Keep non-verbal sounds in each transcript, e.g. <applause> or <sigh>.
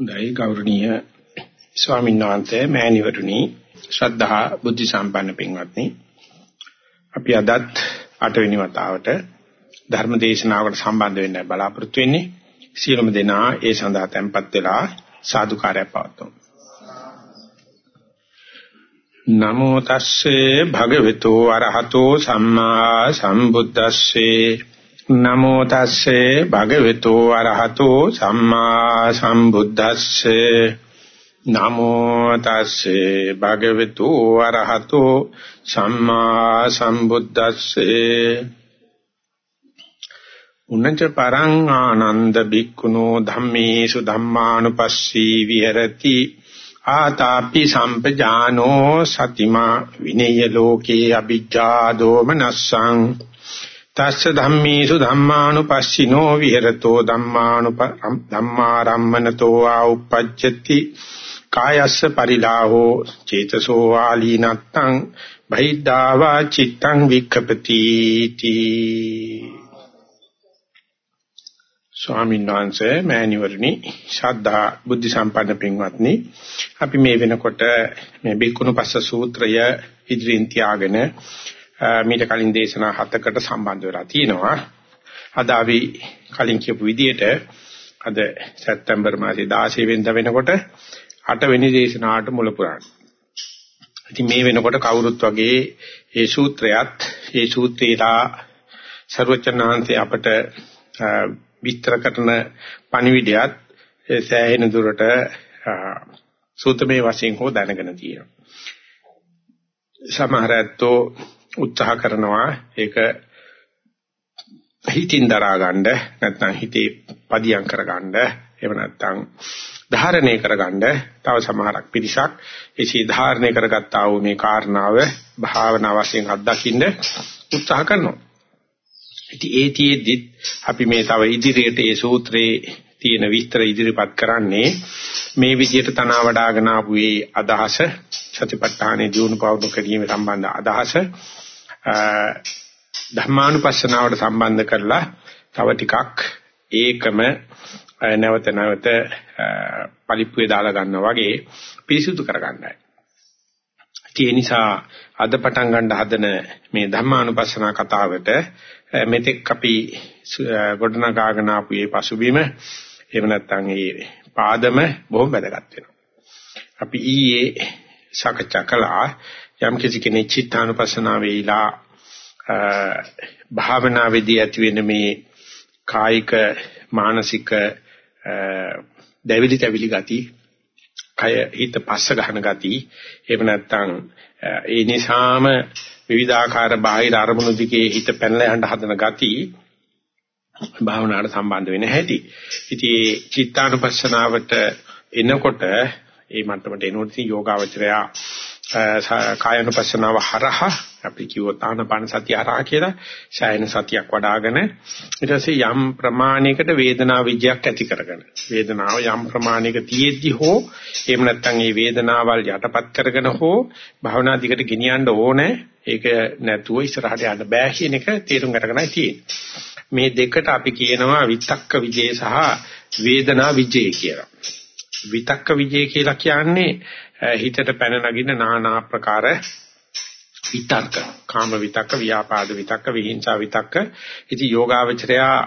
හොඳයි ගෞරවනීය ස්වාමීන් වහන්සේ මෑණිවරුනි ශ්‍රද්ධා බුද්ධ සම්පන්න පින්වත්නි. අපි අදත් අටවෙනි වතාවට ධර්ම දේශනාවකට සම්බන්ධ වෙන්න බලාපොරොත්තු වෙන්නේ. සියලුම දෙනා ඒ සඳහා tempත් වෙලා සාදුකාරය පවත්වමු. නමෝ තස්සේ භගවතු අරහතෝ සම්මා සම්බුද්දස්සේ නමෝ තස්සේ භගවතු අරහතෝ සම්මා සම්බුද්දස්සේ. නමෝ තස්සේ භගවතු අරහතෝ සම්මා සම්බුද්දස්සේ. උන්නච පරං ආනන්ද බික්කුණෝ ධම්මේසු ධම්මානුපස්සී විහෙරති. ආතාපි සම්පජානෝ සතිමා විනය ලෝකේ අ비ජ්ජා දෝමනස්සං. තස්ස ධම්මේසු ධම්මානුපස්සිනෝ විහෙරතෝ ධම්මානුප ධම්මාරම්මනතෝ ආඋපජ්ජති කායස්ස පරිලාහෝ චේතසෝ ආලීනත්තං බහිද්ධාවා චිත්තං වික්ඛපති තී. ස්වාමීන් වහන්සේ මෑණිවරණි ශ්‍රද්ධා බුද්ධ සම්පන්න පින්වත්නි අපි මේ වෙනකොට මේ බික්කුණු පස්ස සූත්‍රය ඉදිරියෙන් තියාගෙන මීට කලින් දේශනා හතකට සම්බන්ධ වෙලා තිනවා. අද අපි කලින් කියපු විදිහට අද සැප්තැම්බර් මාසේ 16 වෙනිදා වෙනකොට 8 වෙනි දේශනාවට මුල පුරාණ. ඉතින් මේ වෙනකොට කවුරුත් වගේ මේ සූත්‍රයත් මේ සූත්‍රේලා ਸਰවචනාන්තේ අපට විස්තර කරන පණිවිඩයත් සෑහෙන දුරට සූත්‍රමේ වශයෙන් හෝ දැනගෙන තියෙනවා. සමහර ඇත්තෝ උත්සාහ කරනවා ඒක හිතින් දරා ගන්න නැත්නම් හිතේ පදියම් කර ගන්න එහෙම නැත්නම් ධාරණය කර ගන්න තව සමහරක් පිරිසක් එසේ ධාරණය කරගත්තා වූ මේ කාරණාව භාවනා වශයෙන් අත්දකින්න උත්සාහ කරනවා. ඉතින් ඒතිෙදි අපි මේ තව ඉදිරියට ඒ සූත්‍රයේ තියෙන විස්තර ඉදිරිපත් කරන්නේ මේ විදිහට තනවා වඩාගෙන ආපු ඒ අදහස සතිපට්ඨානේ දිනු පවුණු කිරීම සම්බන්ධ අදහස ධර්මානුපස්සනාවට සම්බන්ධ කරලා තව ටිකක් ඒකම නැවත නැවත පරිප්පුවේ දාලා ගන්නවා වගේ පිරිසුදු කරගන්නයි. ඒ නිසා අද පටන් ගන්න හදන මේ ධර්මානුපස්සනා කතාවට මෙතෙක් අපි ගොඩනගාගෙන ආපු මේ පසුබිම එහෙම නැත්නම් මේ පාදම බොහොම වැදගත් වෙනවා. අපි ඊයේ සාකච්ඡා කළා යම් කිසි කෙනෙක් චිත්තානුපස්සනාවේ ඉලා භාවනාවේදී ඇති වෙන මේ කායික මානසික දෙවිලි තැවිලි ගති කය හිත පස්ස ගන්න ගති එහෙම නැත්නම් ඒ නිසාම විවිධාකාර බාහිර අරමුණු දිගේ හිත පැනලා යන්න හදන ගති භාවනාවට සම්බන්ධ වෙන හැටි. ඉතින් මේ චිත්තානුපස්සනාවට එනකොට ඒ මට්ටමට එනකොට යෝගාවචරයා කායනුපස්සනාව හරහා අපි කිව්වොත් ආනපාන සතිය හරහා කියලා ශායන සතියක් වඩ아가න ඊට පස්සේ යම් ප්‍රමාණයකට වේදනා විජයක් ඇති කරගෙන වේදනාව යම් ප්‍රමාණයක තියෙද්දි හෝ එහෙම නැත්නම් මේ වේදනාවල් යටපත් කරගෙන හෝ භවනා දිගට ගෙනියන්න ඕනේ ඒක නැතුව ඉස්සරහට යන්න බෑ කියන එක තේරුම් ගන්නයි තියෙන්නේ මේ දෙකට අපි කියනවා විතක්ක විජේ සහ වේදනා විජේ කියලා. විතක්ක විජේ කියලා කියන්නේ හිතට පැන නගින নানা ආකාර විතක්ක. කාම විතක්ක ව්‍යාපාද විතක්ක විහිංසා විතක්ක. ඉතින් යෝගාවචරයා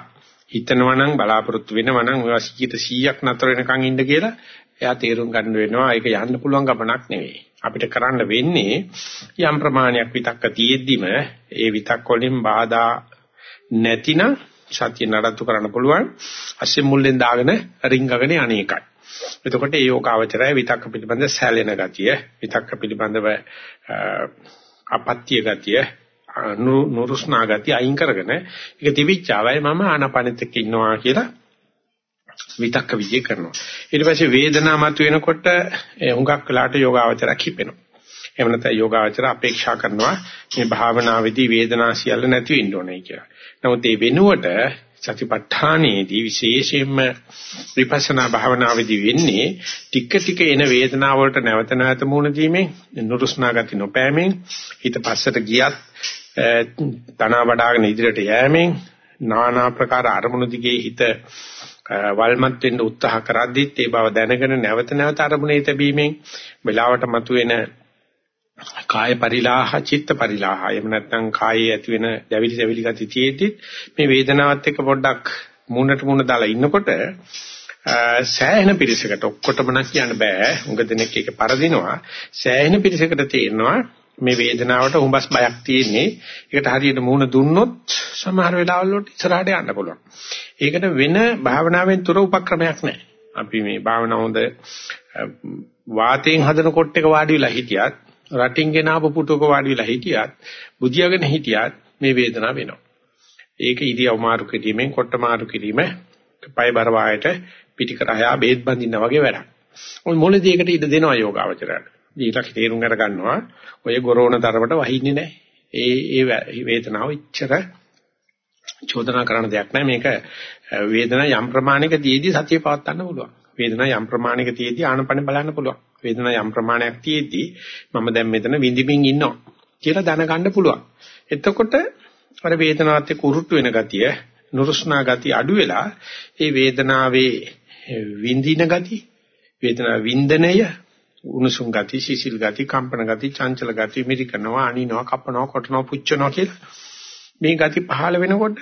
හිතනවා නම් බලාපොරොත්තු වෙනවා නම් ඒවා 100ක් නතර වෙනකන් ඉන්න කියලා එයා තේරුම් ගන්න වෙනවා. ඒක යන්න පුළුවන් ගමනක් නෙවෙයි. අපිට කරන්න වෙන්නේ යම් ප්‍රමාණයක් විතක්ක තියෙද්දිම ඒ විතක් වලින් බාධා නැතිනම් සත්‍ය නඩත්තු කරන්න පුළුවන් අස්සේ මුල්ලෙන් දාගෙන රින්ගගෙන අනේකයි එතකොට ඒ යෝගාවචරය විතක්ක පිළිබඳ සැලෙන ගතිය, විතක්ක පිළිබඳව අපත්‍ය ගතිය, නුරුස්නා ගතිය අයින් කරගෙන ඒක තිබිච්චාවයි මම ආනපනෙත් එක්ක ඉන්නවා කියලා විතක්ක විජය කරනවා. ඊට පස්සේ වේදනාව මත වෙනකොට හුඟක් වෙලාට යෝගාවචරයක් හිපෙනවා. එහෙම නැත්නම් යෝගාවචර අපේක්ෂා කරනවා මේ භාවනාවේදී වේදනාව සියල්ල නැති වෙන්න ඕනේ කියලා. නමුත් ඒ වෙනුවට සතිපට්ඨානයේදී විශේෂයෙන්ම විපස්සනා භාවනාවේදී වෙන්නේ ටික ටික එන වේදනාව වලට නැවත නැවත මුහුණ දීමෙන් නුරුස්නා ගති නොපෑමෙන් හිත පස්සට ගියත් තන වඩාගෙන ඉදිරියට යෑමෙන් নানা ආකාර අරමුණු දිගේ හිත වල්මත් වෙන්න උත්සාහ කරද්දිත් ඒ බව දැනගෙන නැවත නැවත අරමුණේ තැබීමෙන් වෙලාවට මතුවෙන කාය පරිලාහ චිත්ත පරිලාහ එහෙම නැත්නම් කායේ ඇති වෙන දැවිලි දැවිලි ගති තියෙද්දි මේ වේදනාවත් එක්ක පොඩ්ඩක් මූණට මූණ දාලා ඉන්නකොට සෑහෙන පිරිසකට ඔක්කොටම නම් කියන්න බෑ. උඟ දෙනෙක් එක පරදිනවා. සෑහෙන පිරිසකට තේරෙනවා මේ වේදනාවට හුඹස් බයක් තියෙන්නේ. ඒකට හරියට මූණ දුන්නොත් සමහර වෙලාවල් වලට ඉස්සරහට යන්න පුළුවන්. ඒකට වෙන භාවනාවෙන් තොර උපක්‍රමයක් නැහැ. අපි මේ භාවනාව හොඳ වාතයෙන් හදන කොට එක වාඩි වෙලා හිටියත් රටින් ගෙන ආපු පුටුවක වාඩි වෙලා හිටියත් බුදියාගෙන හිටියත් මේ වේදනාව වෙනවා. ඒක ඉරියව් මාරු කිරීමෙන් කොට මාරු කිරීම පය බර වායට පිටිකරහයා බේත් බඳින්න වගේ වැඩක්. ඔය මොළේදී ඒකට ඉඩ දෙනවා යෝගාවචරයට. දීලා තේරුම් අර ගන්නවා ඔය ගොරෝණ තරමට වහින්නේ නැහැ. ඒ ඒ වේදනාව ඉච්චර චෝදනා කරන දෙයක් නෑ මේක වේදනා යම් ප්‍රමාණයක තියේදී සතිය පවත් ගන්න පුළුවන්. වේදනා යම් ප්‍රමාණයක තියේදී ආනපන බලන්න පුළුවන්. වේදනා යම් ප්‍රමාණයක් තියේදී මම දැන් මෙතන විඳින්මින් ඉන්නවා කියලා දැනගන්න පුළුවන්. එතකොට අර වේදනාවත් එක්ක උරුට්ටු වෙන ගතිය, නුරුස්නා ගතිය අඩු වෙලා ඒ වේදනාවේ විඳින ගතිය, වේදනා වින්දනය, උණුසුම් ගතිය, සිසිල් ගතිය, කම්පන ගතිය, චංචල ගතිය, මිරිකනවා, අනිනවා, කපනවා, කොටනවා, පුච්චනවා කියලා මේ ගති පහළ වෙනකොට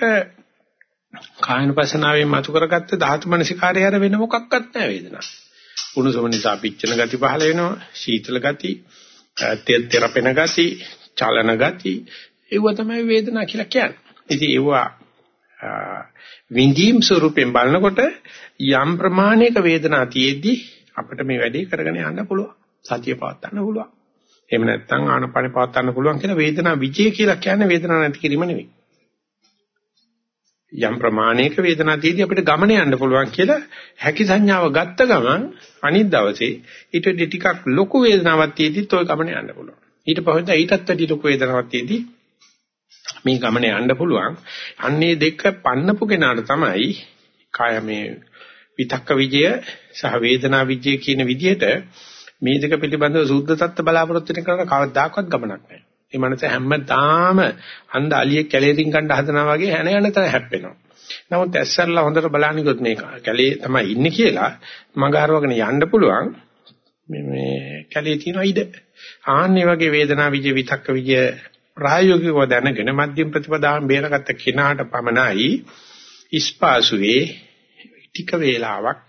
කායනුපසනාවෙන් මතු කරගත්ත ධාතු මනසිකාරය හැර වෙන මොකක්වත් නැහැ වේදනාව. උණුසුම නිසා පිච්චෙන ගති පහළ වෙනවා, සීතල ගති, තෙල් තෙරපෙන ගති, චලන ගති, ඒව තමයි වේදනාව කියලා කියන්නේ. ඉතින් ඒවා විඳීම් ස්වරූපයෙන් බලනකොට යම් ප්‍රමාණයක වේදනාව තියෙද්දි අපිට මේ වැඩේ කරගෙන යන්න පුළුවන්. සතිය පවත් ගන්න පුළුවන්. එහෙම නැත්නම් ආනපන පවත් ගන්න පුළුවන් කියලා වේදනා විජය කියලා කියන්නේ වේදනාවක් නැති කිරීම නෙවෙයි. යම් ප්‍රමාණයක වේදනාව තියදී අපිට ගමන යන්න පුළුවන් කියලා හැකි සංඥාව ගත්ත ගමන් අනිත් දවසේ ඊට ටිකක් ලොකු වේදනාවක් තියදීත් ওই ගමන යන්න පුළුවන්. ඊට පස්සේ ඊටත් වැඩි ලොකු වේදනාවක් තියදී මේ ගමන යන්න පුළුවන්. අන්නේ දෙක පන්නපු කෙනාට තමයි කාය මේ විතක්ක විජය සහ වේදනා විජය කියන විදිහට මේ දෙක පිළිබඳව සුද්ධ තත්ත්ව බලාපොරොත්තු වෙන කරන කවදාකවත් ගමනක් නැහැ. මේ මනස හැමදාම අන්ධ අලියෙක් කැලේකින් ගන්න හදනවා වගේ හැන යන තැන හැප්පෙනවා. නමුත් ඇස්සරලා හොඳට බලන්නකොත් මේ කැලේ තමයි ඉන්නේ කියලා මග හරවගෙන යන්න පුළුවන්. මේ මේ කැලේ තියෙන ඉඩ. ආන්නේ වගේ වේදනා විජය විතක්ක විජය ප්‍රායෝගිකව දැනගෙන මධ්‍යම ප්‍රතිපදාවෙන් බේරගත්ත කෙනාට පමණයි ඉස්පාසුවේ ටික වේලාවක්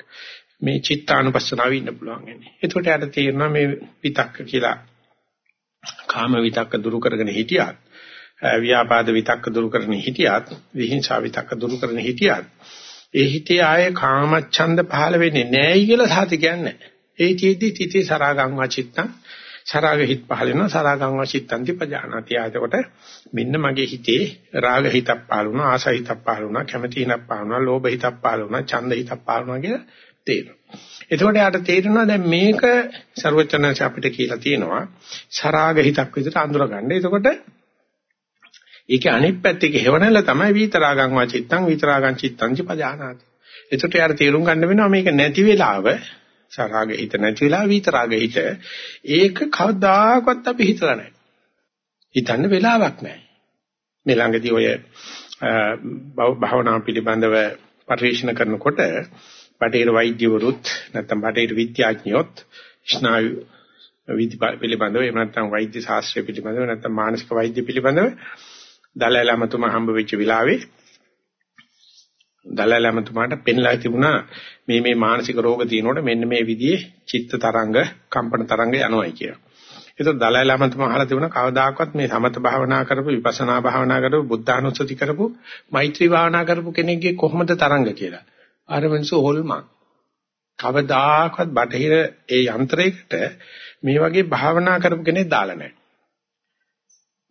මේ චිත්තානුපස්සනාවේ ඉන්න පුළුවන් වෙන්නේ. එතකොට යාට තේරෙනවා මේ විතක්ක කියලා කාම විතක්ක දුරු කරගෙන හිටියත් ව්‍යාපාද විතක්ක දුරු කරගෙන හිටියත් විහිංසාව විතක්ක දුරු කරගෙන හිටියත් ඒ හිතේ ආයේ කාමච්ඡන්ද පහළ වෙන්නේ නැහැයි කියලා සාති කියන්නේ. ඒ චේති තිතේ සරාගං වාචිත්තං සරාග හිත පහළ වෙනවා සරාගං වාචිත්තන්ති පජානාති. ආයතකොට මෙන්න මගේ හිතේ රාග හිතක් පහළ වුණා ආස හිතක් පහළ වුණා කැමති හිතක් පහළ වුණා ලෝභ හිතක් පහළ වුණා ඡන්ද හිතක් පහළ වුණා කියලා තේරෙනවා. එතකොට යාට තේරෙනවා දැන් මේක ਸਰවචනංශ අපිට කියලා තියෙනවා සරාග හිතක් විදිහට අඳුරගන්න. එතකොට ඒකේ අනිත් පැත්තේ හේවණල තමයි විතරාගං වාචිත්තං විතරාගං චිත්තං චපජානාති. එතකොට යාට තේරුම් ගන්න වෙනවා මේක නැති වෙලාව සරාග හිත නැති වෙලාව විතරාග හිත ඒක කවදාකවත් අපි හිතලා නැහැ. හිතන්න වෙලාවක් නැහැ. මේ ළඟදී ඔය භාවනා පිළිබඳව පරිශන කරනකොට බටේර වෛද්‍යවරුත් නැත්නම් බටේර විද්‍යාඥයොත් ස්නායු විද්‍ය පිළිබඳව එහෙම නැත්නම් වෛද්‍ය ශාස්ත්‍රය පිළිබඳව නැත්නම් මානසික වෛද්‍ය පිළිබඳව දලයි ලාමතුමා හම්බ වෙච්ච වෙලාවේ දලයි ලාමතුමාට පෙන්ලා තිබුණා මේ මේ මානසික රෝග තියෙනකොට මෙන්න මේ විදිහේ චිත්ත තරංග කම්පන තරංග යනවායි කියලා. ඒක දලයි ලාමතුමා අහලා තිබුණා කවදාකවත් මේ සමත භාවනා කරපු විපස්සනා භාවනා කරපු බුද්ධානුස්සති කරපු මෛත්‍රී භාවනා කරපු කෙනෙක්ගේ කොහොමද තරංග කියලා. අර මිනිස්සු හොල්මන්. කවදාකවත් බටහිර ඒ යන්ත්‍රයකට මේ වගේ භාවනා කරපු කෙනෙක් දාලා නැහැ.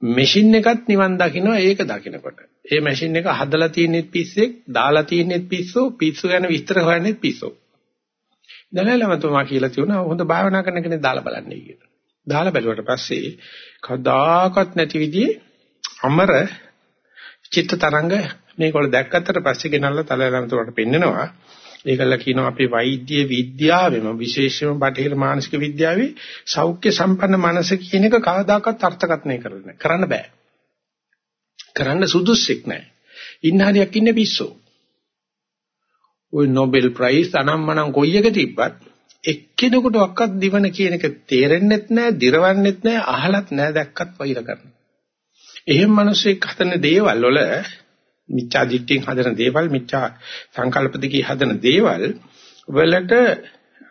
මැෂින් එකත් නිවන් දකින්න ඒක දකින්නකොට. ඒ මැෂින් එක හදලා තියෙනෙත් පිස්සෙක්, දාලා තියෙනෙත් පිස්සෝ, පිස්සු ගැන විස්තර හොයන්නෙත් පිස්සෝ. දැනලම තුමා කියලා තියුණා හොඳ භාවනා කරන කෙනෙක් දාලා බලන්නේ කියලා. දාලා බැලුවට පස්සේ කවදාකවත් නැති විදිහේ අමර චිත්ත තරංග මේකවල දැක්කට පස්සේ ගෙනල්ලා තලලමතුරට පෙන්නනවා. ඒකල්ල කියනවා අපේ වෛද්‍ය විද්‍යාවෙම විශේෂයෙන්ම බටහිර මානසික විද්‍යාවේ සෞඛ්‍ය සම්පන්න මනස කියන එක කවදාකවත් අර්ථකථනය කරන්නේ කරන්න බෑ. කරන්න සුදුස්සෙක් නැහැ. ඉන්න හරියක් ඉන්නේ පිස්සෝ. ওই Nobel Prize අනම්මනම් කොයි එක තිබ්බත් එක්කෙනෙකුට ඔක්කත් දිවන කියන එක තේරෙන්නෙත් නැහැ, දිරවන්නෙත් නැහැ, අහලත් නැහැ, දැක්කත් වෛර කරනවා. එහෙම මිනිස්සෙක් හදන දේවල් වල මිච්ඡා දිට්ඨියෙන් හදන දේවල්, මිච්ඡා සංකල්ප දෙකේ හදන දේවල් වලට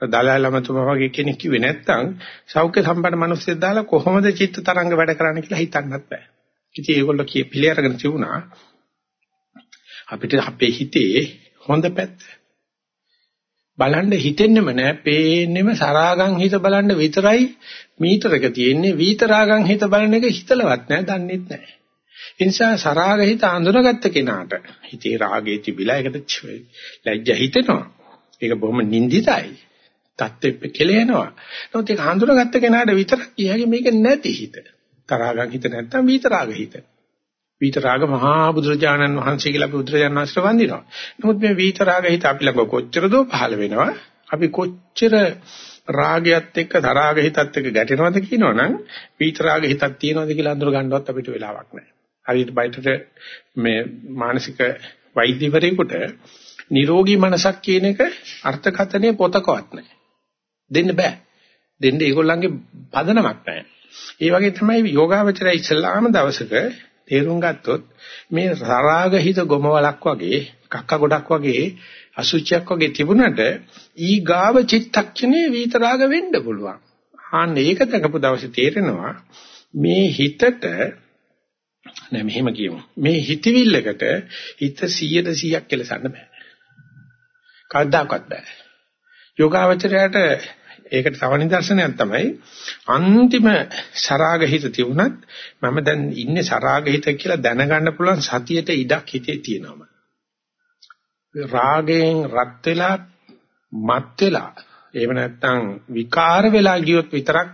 දලලමතුමා වගේ කෙනෙක් කිව්වේ නැත්නම් සෞඛ්‍ය සම්පන්න මිනිස්සෙක් දාලා කොහොමද චිත්ත තරංග වැඩ කරන්නේ කියලා හිතන්නත් බෑ. ඉතින් ඒගොල්ලෝ කිය පිළිඅරගෙන තිබුණා අපිට අපේ හිතේ හොඳ පැත්ත බලන්න හිතෙන්නෙම නෑ පේන්නෙම සරාගම් හිත බලන්න විතරයි මීටරක තියෙන්නේ විතරාගම් හිත බලන එක හිතලවත් නෑ දන්නෙත් නෑ ඒ නිසා සරාග හිත අඳුනගත්ත කෙනාට හිතේ රාගේ තිබිලා ඒකට ලැජ්ජා හිතෙනවා ඒක බොහොම නිඳිතයි තත්ත්වෙ කෙලෙනවා නමුත් ඒක හඳුනගත්ත කෙනාට විතරක් කියහගේ මේක නැති හිත තරාගම් හිත නැත්තම් විතරාග හිත විතරාග මහා බුදුරජාණන් වහන්සේ කියලා අපි බුදුරජාණන් වහන්සේට වඳිනවා. නමුත් මේ විතරාග හිත අපි ළඟ කොච්චර දෝ පහළ වෙනවා. අපි කොච්චර රාගයත් එක්ක තරාග හිතත් එක්ක ගැටෙනවද කියනවනම් විතරාග හිතක් තියෙනවද කියලා අඳුර ගන්නවත් අපිට වෙලාවක් නැහැ. හරියට බයිටට මේ මානසික වෛද්‍යවරයෙකුට නිරෝගී මනසක් කියන එක අර්ථකථනයේ පොතකවත් නැහැ. දෙන්න බෑ. දෙන්න ඒගොල්ලන්ගේ පදනමක් නැහැ. ඒ වගේ තමයි යෝගාවචරය ඉස්ලාම දවසක තේරුම් ගත්තොත් මේ සරාගහිත ගොමවලක් වගේ කක්ක ගොඩක් වගේ අසුචියක් වගේ තිබුණට ඊ ගාව චිත්තක්ෂණේ විතරාග වෙන්න පුළුවන්. ආන්න ඒක දකපු දවසේ තේරෙනවා මේ හිතට නෑ මෙහෙම කියමු. මේ හිතවිල්ලකට හිත 100ට 100ක් කෙලසන්න බෑ. කවදාකවත් බෑ. යෝගාවචරයට ඒකට තව නිදර්ශනයක් තමයි අන්තිම සරාගහිත තිබුණත් මම දැන් ඉන්නේ සරාගහිත කියලා දැනගන්න පුළුවන් සතියට ඉඩක් හිතේ තියෙනවා. රාගයෙන් රත් වෙලා මත් වෙලා එහෙම නැත්නම් විකාර වෙලා ගියොත් විතරක්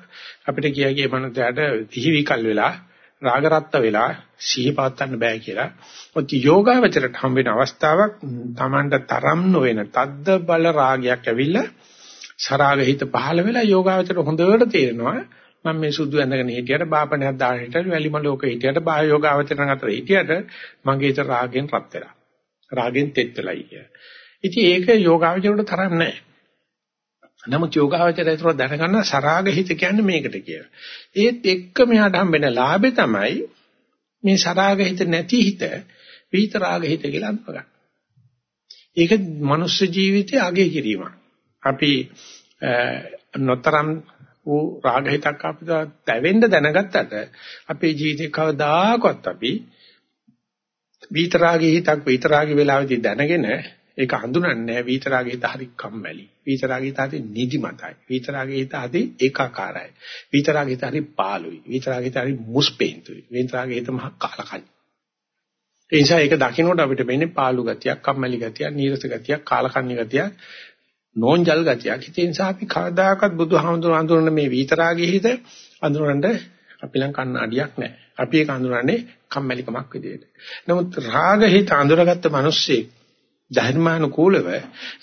අපිට කියගේ මනසට දිහි විකල් වෙලා රාග රත්ත වෙලා සිහි පාත්තන්න බෑ කියලා. ඔත් යෝගාවචරයට හම් වෙන අවස්ථාවක් Tamanට තරම් නොවන තද්ද බල රාගයක් ඇවිල්ලා සරාග හිත පහළ වෙලා යෝගාවචර හොඳට තේරෙනවා මම මේ සුදු ඇඳගෙන හිටියට බාපණයක් දාගෙන හිටියට වැලි මලෝක හිටියට බාහ යෝගාවචරණ අතර හිටියට මගේ හිත රාගෙන් රත් වෙලා රාගෙන් තෙත් වෙලයි කිය. ඉතින් ඒක යෝගාවචරයට තරම් නැහැ. නමුත් යෝගාවචරය ඒතර දැනගන්න සරාග හිත කියන්නේ මේකට කියලා. ඒත් එක්ක මෙහාට හම්බෙන ලාභේ තමයි මේ සරාග හිත නැති හිත විතරාග හිත කියලා අඳුරගන්න. ඒක මනුස්ස ජීවිතයේ අගය කිරීමක්. අපි නොතරම් වූ රාගහිතක් අපිට දැවෙන්න දැනගත්තට අපේ ජීවිතේ කවදාකවත් අපි විතරාගී හිතක් විතරාගී වෙලාවෙදී දැනගෙන ඒක හඳුනන්නේ විතරාගී හිත හරි කම්මැලි. විතරාගී හිත හරි නිදිමතයි. විතරාගී හිත හරි ඒකාකාරයි. විතරාගී හිත හරි පාළුයි. විතරාගී හිත හරි මුස්පෙන්තුයි. විතරාගී හිත මහ කාලකන්ණි. ඒ නිසා ඒක දකින්නට අපිට වෙන්නේ පාළු ගතියක් කම්මැලි ගතියක් නීරස ගතියක් කාලකන්ණි ගතියක් නෝන්ජල් ගතියක්. ඒ නිසා අපි කවදාකවත් බුදුහාමුදුරුවෝ අඳුරන මේ විතරාගේ හිත අඳුරන්න අපි ළඟ කන්නඩියක් නැහැ. අපි ඒක අඳුරන්නේ කම්මැලිකමක් විදියට. නමුත් රාග හිත අඳුරගත්ත මිනිස්සේ ධර්මානුකූලව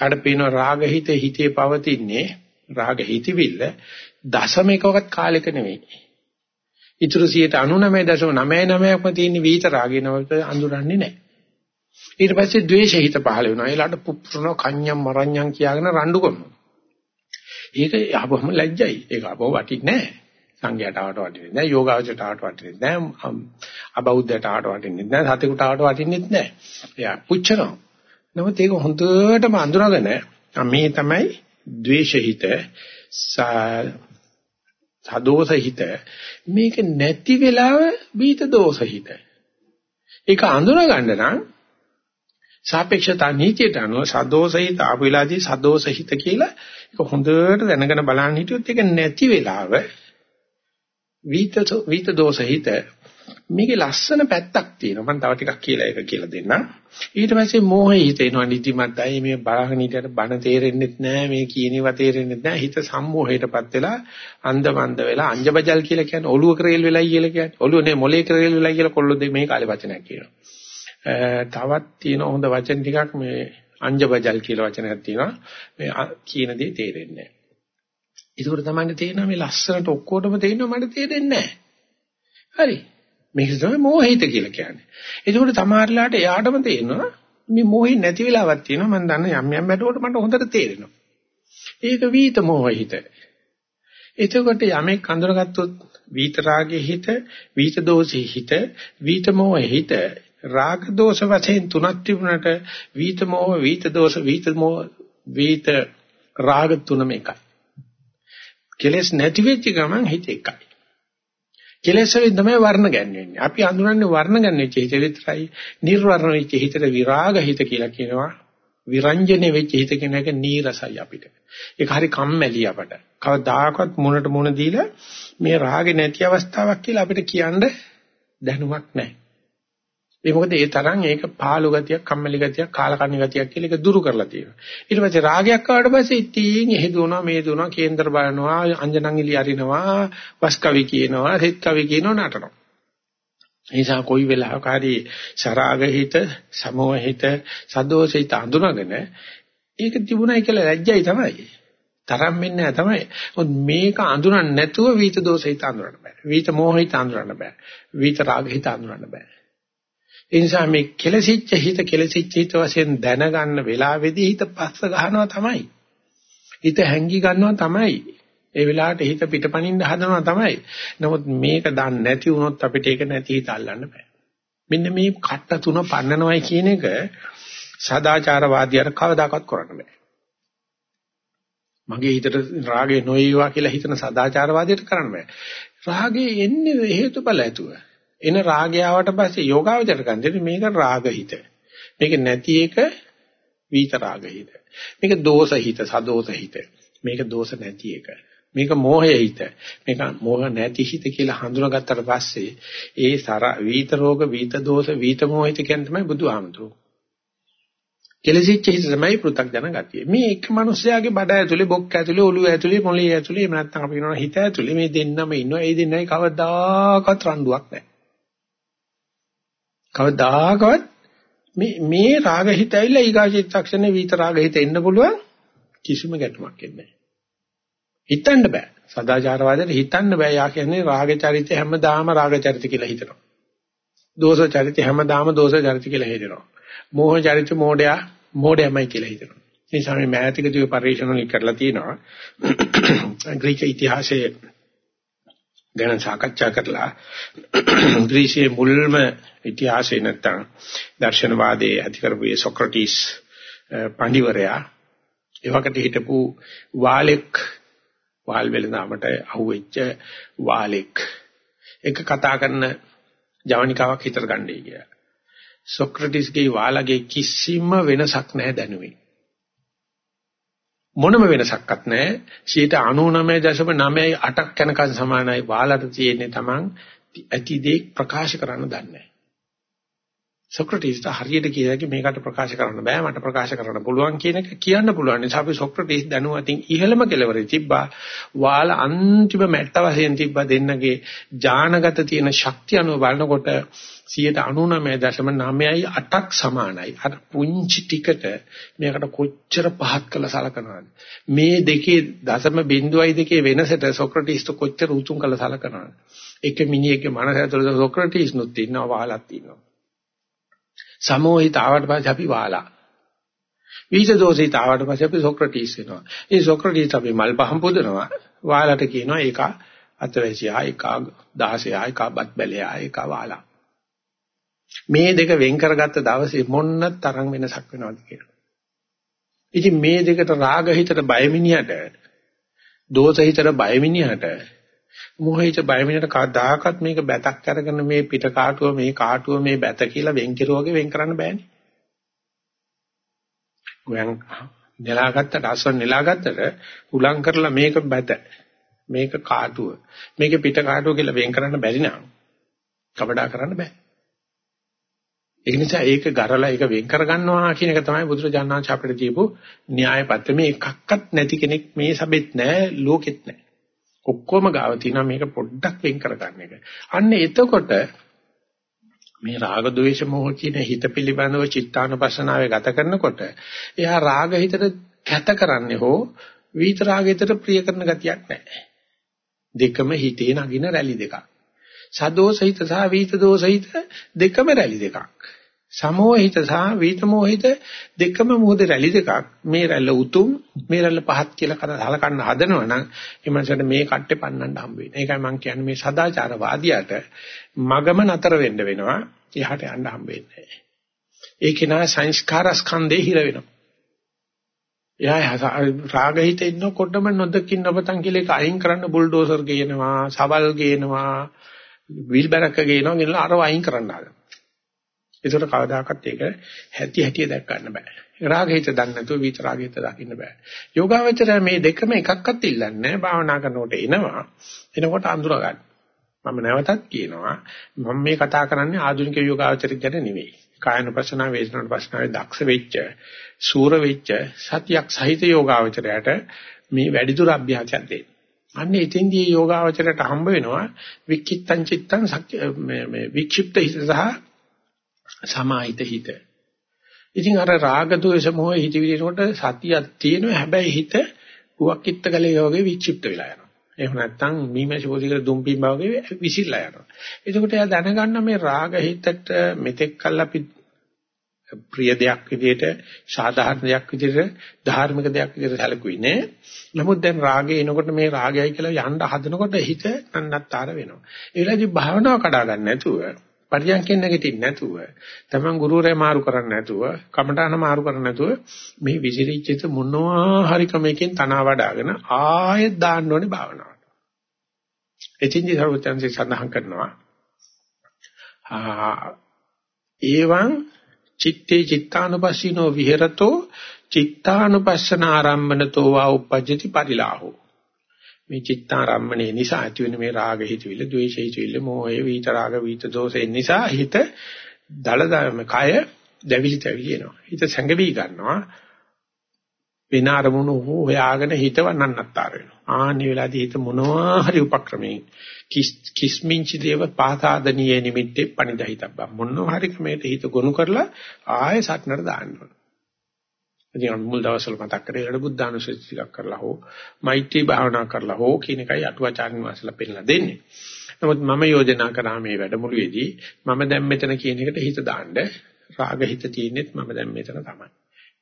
අර පේන රාග හිත හිතේ පවතින්නේ රාග හිතවිල්ල දශමිකවත් කාලෙක නෙවෙයි. ඊටු 99.99%ක්ම තියෙන විත රාගේ නවත අඳුරන්නේ නැහැ. ඊට පස්සේ ද්වේෂ හිත පහළ වෙනවා. ඒලාට පුප්‍රන කන්‍යම් මරණ්‍යම් කියාගෙන රණ්ඩු කරනවා. ඒක ආපහුම ලැජ්ජයි. ඒක ආපහු වටින්නේ නැහැ. සංඝයාට ආවට වටින්නේ නැහැ. යෝගාවචරයට ආවට වටින්නේ නැහැ. අබෞද්ධයට ආවට වටින්නේ නැහැ. සතෙකුට ආවට වටින්නේ නැහැ. එයා පුච්චනවා. නමුත් ඒක හොඳටම අඳුරගෙන මේ තමයි ද්වේෂ හිත සදෝස හිත මේක නැති වෙලාව බීත දෝෂ හිත ඒක අඳුර ගන්න නම් සාපේක්ෂතා නීතියට අනුව සදෝසහිත ආපු වෙලාදී සදෝසහිත කියලා ඒක හොඳට දැනගෙන බලන්න හිටියොත් ඒක නැති වෙලාව විත විත දෝසහිත මේකේ ලස්සන පැත්තක් තියෙනවා මම තව ටිකක් කියලා ඒක කියලා දෙන්නම් ඊට පස්සේ මෝහය හිතේනවා නිදිමතයි මේ බාහන හිතට බන තේරෙන්නෙත් නැහැ මේ කියනේවා තේරෙන්නෙත් නැහැ හිත සම්මෝහයටපත් වෙලා අන්ධබන්ද වෙලා අංජබජල් කියලා කියන්නේ ඔළුව ක්‍රේල් වෙලයි කියලා කියන්නේ ඔළුව නේ මොලේ ක්‍රේල් වෙලයි කියලා කොල්ලෝ දෙ මේ කාලේ වචනයක් කියනවා තවත් තියෙන හොඳ වචන ටිකක් මේ අංජබජල් කියලා වචනයක් තියෙනවා. මේ කියන දේ තේරෙන්නේ නැහැ. ඒකෝට තමයි තේරෙනවා මේ ලස්සනට ඔක්කොටම තේරෙනවා මට තේරෙන්නේ නැහැ. හරි. මේක තමයි මෝහිත කියලා කියන්නේ. ඒකෝට තමාරලාට එයාටම තේරෙනවා මේ මොහේ නැති වෙලාවක් තියෙනවා මම දන්න යම් යම් බැලුවට මට හොඳට තේරෙනවා. ඒක වීත මොහිත. එතකොට යමෙක් අඳුරගත්තොත් වීත රාගයේ හිත, වීත දෝෂයේ හිත, වීත මොහේ හිත රාග දෝෂ වශයෙන් තුනක් තිබුණට වීත මොහ, වීත දෝෂ, වීත මොහ, වීත රාග තුනම එකයි. කෙලස් නැති වෙච්ච ගමන් හිත එකයි. කෙලස් වලින් තමයි වර්ණ ගැන්වෙන්නේ. අපි අඳුරන්නේ වර්ණ ගැන්වෙච්ච හිත විතරයි. නිර්වර්ණ වෙච්ච හිතට විරාග හිත කියලා කියනවා. විරංජනේ වෙච්ච හිත කියන එක නීරසයි අපිට. ඒක හරි කම්මැලි අපට. කවදාකවත් මුණට මුණ දීලා මේ රාගේ නැති අවස්ථාවක් කියලා අපිට කියන්න දැනුමක් නැහැ. ඒ මොකද ඒ තරම් ඒක පාළු ගතියක්, කම්මැලි ගතියක්, කාලකන්ණි ගතියක් කියලා ඒක දුරු කරලා තියෙනවා. ඊට පස්සේ රාගයක් ආවට පස්සේ ඉතින් එහෙ දුවනවා, මේ දුවනවා, කේන්දර බලනවා, අංජනන් ඉලි අරිනවා, වස්කවි කියනවා, හිත කවි කියනවා නටනවා. නිසා කොයි වෙලාවක හරි සරාගහිත, සමෝහිත, සදෝෂිත අඳුනගෙන ඒක තිබුණයි කියලා ලැජ්ජයි තමයි. තරම් වෙන්නේ නැහැ තමයි. මොකද මේක අඳුරන්නේ නැතුව වීත දෝෂිත අඳුරන්න බෑ. වීත මෝහිත අඳුරන්න බෑ. වීත රාගහිත අඳුරන්න බෑ. ඒ නිසා මේ කෙලසිච්ච හිත කෙලසිච්ච හිත වශයෙන් දැනගන්න වෙලාවේදී හිත පස්ස ගන්නවා තමයි. හිත හැංගි ගන්නවා තමයි. ඒ වෙලාවට හිත පිටපණින්න හදනවා තමයි. නමුත් මේක දන්නේ නැති වුණොත් අපිට ඒක නැති හිත අල්ලන්න බෑ. මෙන්න මේ කට්ට තුන පන්නනවයි කියන එක සදාචාරවාදියාට කවදාකවත් කරන්න බෑ. මගේ හිතට රාගේ නොයේවා කියලා හිතන සදාචාරවාදියට කරන්න බෑ. රාගේ එන්නේ හේතුඵල ඇතුව. එන රාගය ආවට පස්සේ යෝගාවචර ගන්නේ මේක රාගහිත. මේක නැති එක වීත රාගහිත. මේක දෝෂහිත, සදෝෂහිත. මේක දෝෂ නැති එක. මේක මෝහයහිත. මේක මෝහ නැති හිත කියලා හඳුනාගත්තට පස්සේ ඒ සර වීත රෝග, වීත දෝෂ, වීත මෝහිත කියන්නේ තමයි බුදුහාමුදුරුවෝ. කෙලසිච්ච හිත තමයි පෘථග්ජන ගතිය. මේ එක මිනිස්යාගේ බඩ ඇතුලේ, බොක්ක ඇතුලේ, ඔළුව ඇතුලේ, මොළේ ඇතුලේ, එහෙම නැත්නම් අපි කියනවා හිත ඇතුලේ මේ දෙන්නම ඉන්නවා. ඒ දෙන්නයි කවදාකවත් රණ්ඩුවක් නැහැ. කවදාකවත් මේ මේ රාග හිත ඇවිල්ලා ඊගාචිත්තක්ෂණේ විත රාග හිත එන්න පුළුවන් කිසිම ගැටුමක් එන්නේ නැහැ. හිතන්න බෑ. සදාචාරවාදයට හිතන්න බෑ. යා කියන්නේ රාග චරිතය හැමදාම රාග චරිත කියලා හිතනවා. දෝෂ චරිතය හැමදාම දෝෂ චරිත කියලා හිතනවා. මෝහ චරිත මෝඩයා මෝඩයමයි කියලා හිතනවා. ඒ නිසා මේ මෑතිකදී පරිශන වලින් කරලා තියෙනවා. <clears throat> ග්‍රීක ඉතිහාසයේ ගැන සාකච්ඡා කරලා <clears throat> ග්‍රීසියේ මුල්ම ඉතිහාසයේ නැත්තම් දර්ශනවාදයේ ඇති කරපු සොක්‍රටිස් පඬිවරයා එවකට හිටපු වාලෙක් වාල් වෙලඳාමට අහුවෙච්ච වාලෙක් එක කතා කරන ජවනිකාවක් හිතර ගන්නයි කියලා. සොක්‍රටිස්ගේ වාලගේ කිසිම වෙනසක් නැහැ දැනුවේ. මොනම වෙනසක්වත් නැහැ. 99.98ක් යනකන් සමානයි. වාලට තියෙන්නේ Taman ඇති දේ ප්‍රකාශ කරන්න දන්නේ සොක්‍රටිස්ට හරියට කියලාකි මේකට ප්‍රකාශ කරන්න බෑ මට ප්‍රකාශ කරන්න පුළුවන් කියන එක කියන්න පුළුවන් නිසා අපි සොක්‍රටිස් දැනුවතින් ඉහළම කෙලවරේ තිබ්බා වාල අන්තිම මැට්ට වශයෙන් තිබ්බා දෙන්නගේ ඥානගත තියෙන ශක්තිය අනුව බලනකොට 99.9යි 8ක් සමානයි. අර පුංචි ටිකට මේකට කොච්චර පහත් කළ සලකනවාද? මේ දෙකේ දශම බිඳුවයි දෙකේ වෙනසට සොක්‍රටිස්ට කොච්චර උතුම් කළ සලකනවාද? එක මිනිහෙක්ගේ මනස ඇතුළත සොක්‍රටිස් නුත් ඉන්නවා වහලක් ඉන්නවා. සමෝහිත ආවට පස්සේ අපි වහලා. විස දෝෂිත ආවට පස්සේ අපි සොක්‍රටිස් වෙනවා. මේ සොක්‍රටිස් අපි මල් පහම් පුදනවා. වහලට කියනවා ඒක අතවැසියා එක 16 එක බත් බැලයා එක වහලා. මේ දෙක වෙන් කරගත්ත දවසේ මොන්න තරම් වෙනසක් වෙනවද කියලා. ඉතින් මේ දෙකට රාග හිතට බයමිනියට, දෝෂ හිතට බයමිනියට, මොහ හිත බයමිනියට කවදාකවත් මේක බැතක් අරගෙන මේ පිට කාටුව මේ කාටුව මේ බැත කියලා වෙන් කෙරුවගේ වෙන් කරන්න බෑනේ. ගෝයන් නෙලාගත්තට අසන් නෙලාගත්තට උලං කරලා මේක බැත මේක කාටුව මේක පිට කාටුව කියලා වෙන් කරන්න බැරි නම් කවදා කරන්න බෑ ඒ නිසා ඒක ගරලා ඒක වෙන් කර ගන්නවා කියන එක තමයි බුදුරජාණන් වහන්සේ අපිට දීපු න්‍යාය පත්‍ර මේ එකක්වත් නැති කෙනෙක් මේ සබෙත් නැහැ ලෝකෙත් නැහැ. ඔක්කොම ගාව තියෙනවා මේක පොඩ්ඩක් වෙන් කර ගන්න එක. අන්න එතකොට මේ රාග ద్వේෂ මොහ කියන හිත පිළිබඳව චිත්තානුපස්සනාවේ ගත කරනකොට එයා රාග හිතට කැත කරන්නේ හෝ විත රාග හිතට ප්‍රිය කරන ගතියක් නැහැ. දෙකම හිතේ නගින රැලි දෙකක්. සදෝසහිත සහ වීත දෝසහිත දෙකම රැලි දෙකක්. සමෝහිත සහ විතමෝහිත දෙකම මොහොතේ රැලි දෙකක්. මේ රැල්ල උතුම් මේ රැල්ල පහත් කියලා කලකන්න හදනවනම් ඒ මනසට මේ කට්ටේ පන්නන්න හම්බ වෙනවා. ඒකයි මම කියන්නේ මේ සදාචාරවාදියාට මගම නතර වෙන්න වෙනවා. එහාට යන්න හම්බ වෙන්නේ නැහැ. ඒකේ නා සංස්කාර ස්කන්ධේ හිර වෙනවා. එයා රාගහිත ඉන්නකොටම නොදකින් නොබතන් කියලා ඒක අයින් කරන්න බුල්ඩෝසර් ගේනවා, සවල් ගේනවා, විල් බැරක ගේනවා කියලා අරව අයින් කරන්න හදනවා. ඒකට කවදාකවත් ඒක හැටි හැටි දැක් ගන්න බෑ. රාගහිත දන්නේ නැතුව විත රාගහිත දකින්න බෑ. යෝගාවචරය මේ දෙකම එකක්වත් ඉල්ලන්නේ නැහැ. භාවනා කරනකොට එනවා. එනකොට අඳුර ගන්න. මම නැවතත් කියනවා මම මේ කතා කරන්නේ ආධුනික යෝගාවචරික ගැන නෙවෙයි. කායනුපස්සනා වේදනානුපස්සනාවේ දක්ෂ වෙච්ච, සූර වෙච්ච සතියක් සහිත යෝගාවචරයට මේ වැඩිදුර අභ්‍යාසයක් දෙන්න. අන්න එතෙන්දී යෝගාවචරයට හම්බ වෙනවා වික්කිත්තං චිත්තං මේ මේ වික්ෂිප්ත හිත සහ සමාහිත හිත. ඉතින් අර රාග දෝෂ මොහ හිතවිලිනකොට සතියක් තියෙනවා හැබැයි හිත පුවක්කිට ගලේ වගේ වික්ෂිප්ත වෙලා යනවා. එහෙම නැත්නම් මීමැසි පොසිකල දුම්පින් වගේ විසිරලා යනවා. එතකොට එයා දැනගන්න මේ රාග හිතට මෙතෙක් කල් අපි ප්‍රිය දෙයක් විදිහට සාධාරණ දෙයක් විදිහට ධාර්මික දෙයක් විදිහට සැලකුවේ නෑ. නමුත් දැන් රාගය එනකොට මේ රාගයයි කියලා යන්න හදනකොට හිත නන්නත්තර වෙනවා. ඒ වෙලාවේදී භාවනාව කඩා ගන්න නැතුව පරියන්කෙන් නැගිටින්න නැතුව තමන් ගුරුවරයා මාරු කරන්නේ නැතුව කමඨාන මාරු කරන්නේ නැතුව මේ විසිරිච්චිත මොනවා හරි ක්‍රමයකින් තනවා වඩාගෙන ආයෙත් දාන්න ඕනේ භාවනාවට. එතින්දි සර්වඥන්සේ සඳහන් කරනවා ඒවං චිත්තේ චිත්තානුපස්සිනෝ විහෙරතෝ චිත්තානුපස්සන ආරම්භනතෝ වා උපජ්ජති පරිලාහෝ මේ චිත්තාරම්මණය නිසා ඇතිවෙන මේ රාග හිතවිල්ල, ද්වේෂ හිතවිල්ල, මෝහය, විත රාග, විත දෝෂය නිසා හිත දලදම කය දැවිලි තැවිලි එනවා. හිත සැඟවි ගන්නවා. වෙන අරමුණු හොයාගෙන හිතවන්නන්නත්තර වෙනවා. ආන්නේ වෙලාවේදී හිත මොනවා හරි උපක්‍රමයෙන් කිස්මින්චි දේව පාතාදනීය නිමිත්තේ පණිදහිතබ්බ මොනවා හරි ක්‍රමයකට හිත ගොනු කරලා ආයෙ සත්නට දාන්න ඕන. ඉතින් මුල් දවස්වල මතක් කරේ ඊළඟ බුද්ධානුස්සති ටිකක් කරලා හෝ මෛත්‍රී භාවනා කරලා හෝ කියන එකයි අටුවාචාර්ය වාසලා පෙන්නලා දෙන්නේ. නමුත් මම යෝජනා කරා මේ වැඩමුළුවේදී මම දැන් මෙතන කියන එකට හිත දාන්න රාග හිත තියෙනෙත් මම දැන් මෙතන තමයි.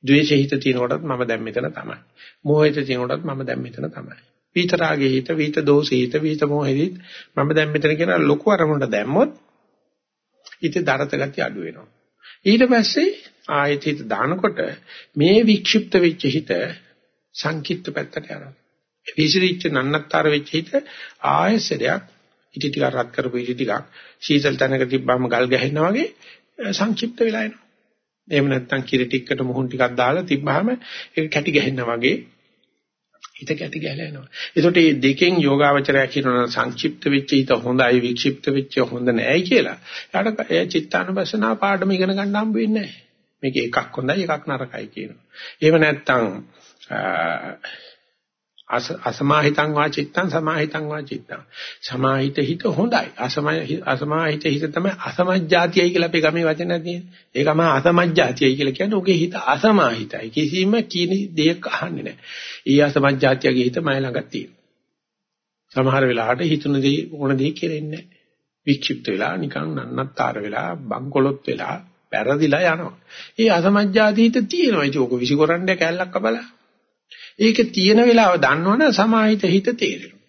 ද්වේෂ හිත තියෙනකොටත් මම දැන් මෙතන තමයි. මෝහ හිත තියෙනකොටත් මම දැන් මෙතන තමයි. විත රාගේ හිත, විත දෝෂේ හිත, විත මොහෙදිත් මම දැන් මෙතන කියන ලොකු අරමුණට දැම්මොත් හිතේ දරත ගතිය අඩු වෙනවා. ඊට පස්සේ ආයෙත් හිත දානකොට මේ වික්ෂිප්ත වෙච්ච හිත සංකීර්ත පැත්තට යනවා. විසිරිච්ච නන්නත්තර වෙච්ච හිත ආයෙසරයක් ඉටි ටික රත් කරපු ඉටි ටිකක් සීතල තැනක තිබ්බම ගල් ගැහෙනා වගේ සංක්ෂිප්ත වෙලා එනවා. එහෙම නැත්නම් කිරි ටිකකට මුහුන් ටිකක් දාලා තිබ්බහම ඒක කැටි ගැහෙනා වගේ හිත කැටි ගැහලා යනවා. ඒකට මේ දෙකෙන් යෝගාවචරය කියනවා සංක්ෂිප්ත වෙච්ච හිත හොඳයි වික්ෂිප්ත වෙච්ච හොඳ නෑයි කියලා. එයාට ඒ චිත්තානුපස්සනා පාඩම ඉගෙන ගන්න හම්බ වෙන්නේ නෑ. මේක එකක් හොඳයි එකක් නරකයි කියනවා. එහෙම නැත්නම් අසමාහිතං වාචිත්තං සමාහිතං වාචිත්තං සමාහිත හිත හොඳයි. අසමාහිත හිත තමයි අසමජ්ජාතියයි කියලා අපේ ගමේ වචන තියෙන්නේ. ඒකම අසමජ්ජාතියයි කියලා කියන්නේ ඔගේ හිත අසමාහිතයි. කිසිම කීන දෙයක් අහන්නේ නැහැ. ඊ අසමජ්ජාතියගේ හිත මයි ළඟ තියෙනවා. සමහර වෙලාවට හිතුන දේ ඕන දේ කෙරෙන්නේ නැහැ. වික්ෂිප්ත වෙලා නිකන් නන්නත්තර වෙලා බංකොලොත් වෙලා පෙරදිලා යනවා. ඒ අසමජ්ජාතීත තියෙනවා. ඒක ඔක විසිකරන්නේ කැලලක් කබලා. ඒක තියෙන වෙලාව දන්නවනේ සමාහිත හිත තේරෙනවා.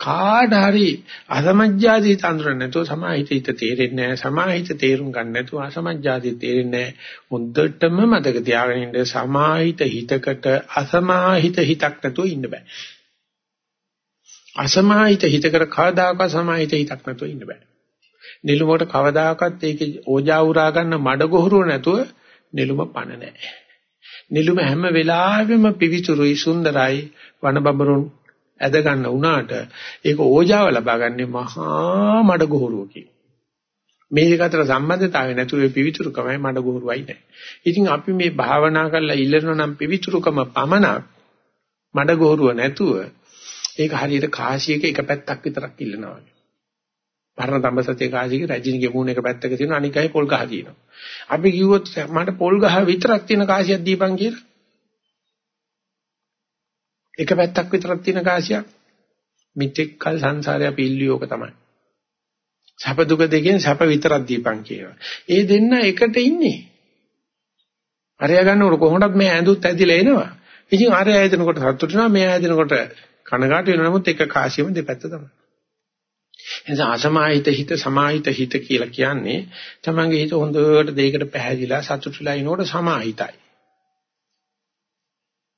කාඩ හරි අසමජ්ජාතීත අඳුර නැතුව සමාහිත හිත තේරෙන්නේ නැහැ. සමාහිත තේරුම් ගන්න නැතුව අසමජ්ජාතීත තේරෙන්නේ නැහැ. හොඳටම මතක තියාගෙන ඉන්න සමාහිත හිතකට අසමාහිත හිතක් නැතුව ඉන්න බෑ. අසමාහිත හිතකට කවදාකවත් සමාහිත හිතක් නැතුව ඉන්න බෑ. නෙළුමකට කවදාකවත් ඒකේ ඕජා උරා ගන්න මඩ ගොහරුව නැතුව නෙළුම පණ නැහැ. නෙළුම හැම වෙලාවෙම පිවිතුරුයි සුන්දරයි වනබඹරුන් ඇද ගන්න උනාට ඒක ඕජාව ලබා ගන්නේ මහා මඩ ගොහරුවකින්. මේ දෙක අතර සම්බන්ධතාවය නැතුව ඒ පිවිතුරුකමයි මඩ ගොහරුවයි නැහැ. ඉතින් අපි මේ භාවනා කරලා ඉල්ලනවා නම් පිවිතුරුකම පමණක් මඩ ගොහරුව නැතුව ඒක හරියට කාසියක එක පැත්තක් විතරක් ඉල්ලනවා වගේ. පරණ තඹසතේ කාසියක රජිනිගේ මූණ එක පැත්තක තියෙනවා අනික අය පොල් ගහ තියෙනවා. අපි කිව්වොත් මට පොල් ගහ විතරක් තියෙන කාසියක් දීපන් කියලා. එක පැත්තක් විතරක් තියෙන කාසියක් මිත්‍යක් කල් සංසාරේ අපි ඉල්ලියෝක තමයි. සැප දුක දෙකෙන් සැප විතරක් දීපන් කියනවා. ඒ දෙන්න එකට ඉන්නේ. අරයා ගන්නකොට කොහොමදත් මේ ඇඳුත් ඇදිලා එනවා. ඉතින් අරයා ඇදෙනකොට සතුටු වෙනවා මෙයා ඇදෙනකොට කනගාටු වෙනවා නමුත් එක කාසියම දෙපැත්ත තමයි. එනිසා අසමාහිත හිත සමාහිත හිත කියලා කියන්නේ තමන්ගේ හිත හොඳට දෙයකට පැහැදිලා සතුටුලා ඉනකොට සමාහිතයි.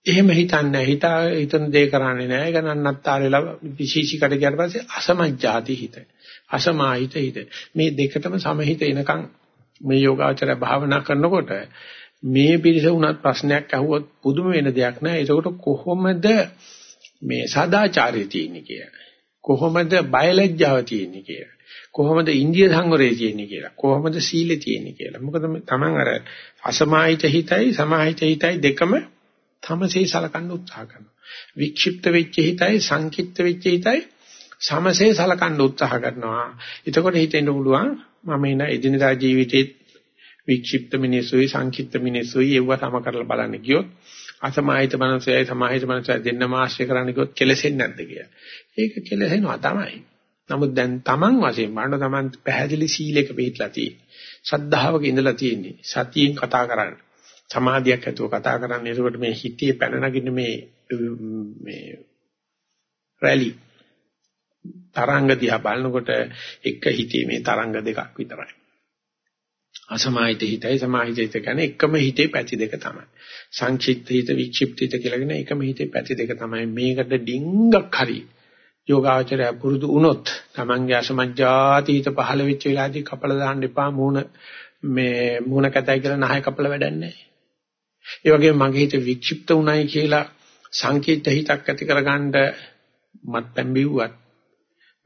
එහෙම හිතන්නේ හිතා හිතන දේ කරන්නේ නැහැ. ඒක නන්නත්තර වෙලා විශේෂිකට ගියාට පස්සේ අසමජ්ජාති හිත. අසමාහිත හිත. මේ දෙකටම සමහිත එනකන් මේ යෝගාචරය භාවනා කරනකොට මේ පිරිස උනත් ප්‍රශ්නයක් අහුවොත් පුදුම වෙන දෙයක් නෑ. ඒකට කොහොමද මේ සදාචාරය තියෙන්නේ කියලා. කොහොමද බයලජ්ජාව තියෙන්නේ කියලා. කොහොමද ඉන්දිය සංවරය තියෙන්නේ කියලා. කොහොමද සීලය තියෙන්නේ කියලා. මොකද තමන් අර අසමාහිත හිතයි සමාහිත හිතයි දෙකම තමසේ සලකන්න උත්සාහ කරනවා. වික්ෂිප්ත වෙච්ච හිතයි සංකිට්ත වෙච්ච හිතයි සමසේ සලකන්න උත්සාහ කරනවා. එතකොට හිතෙන්න පුළුවන් මම එන එදිනදා ජීවිතේ වික්ෂිප්ත මිනිසුයි සංකිට්ත මිනිසුයි ඒව සම කරලා බලන්න ගියොත් අසමාහිත මනසයි සමාහිත මනසයි දෙන්නම ආශ්‍රය කරන්න ගියොත් කෙලෙසෙන්නේ නැද්ද කියලා. ඒක කෙලෙසෙනවා තමයි. නමුත් දැන් Taman වශයෙන් බලන Taman පැහැදිලි සීලයක පිළිట్లా තියෙන්නේ. ශ්‍රද්ධාවක ඉඳලා තියෙන්නේ. සතියෙන් කතා කරන්නේ. සමාධියක් ඇතුව කතා කරන්නේ. ඒකට මේ හිතේ පැන නගින්න මේ මේ රැලි තරංග දිහා බලනකොට එක හිතේ මේ තරංග දෙකක් විතරයි. අසමාහිත හිතයි සමාහිත හිත කියන්නේ එකම හිතේ පැති දෙක තමයි. සංක්ෂිප්ත හිත වික්ෂිප්ත හිත කියලා කියන එකම හිතේ පැති දෙක තමයි. මේකට ඩිංගක් හරි යෝගාචරය පුරුදු වුණොත් Tamange අසමජ්ජාති හිත පහළ වෙච්ච වෙලාවදී කපල දාන්න එපා මූණ මේ මූණ කැතයි කියලා නහය කපල වැඩන්නේ නැහැ. ඒ වගේම මගේ හිත වික්ෂිප්ත උණයි කියලා සංකීර්ත හිතක් ඇති කරගන්න මත්පැන් බිව්වත්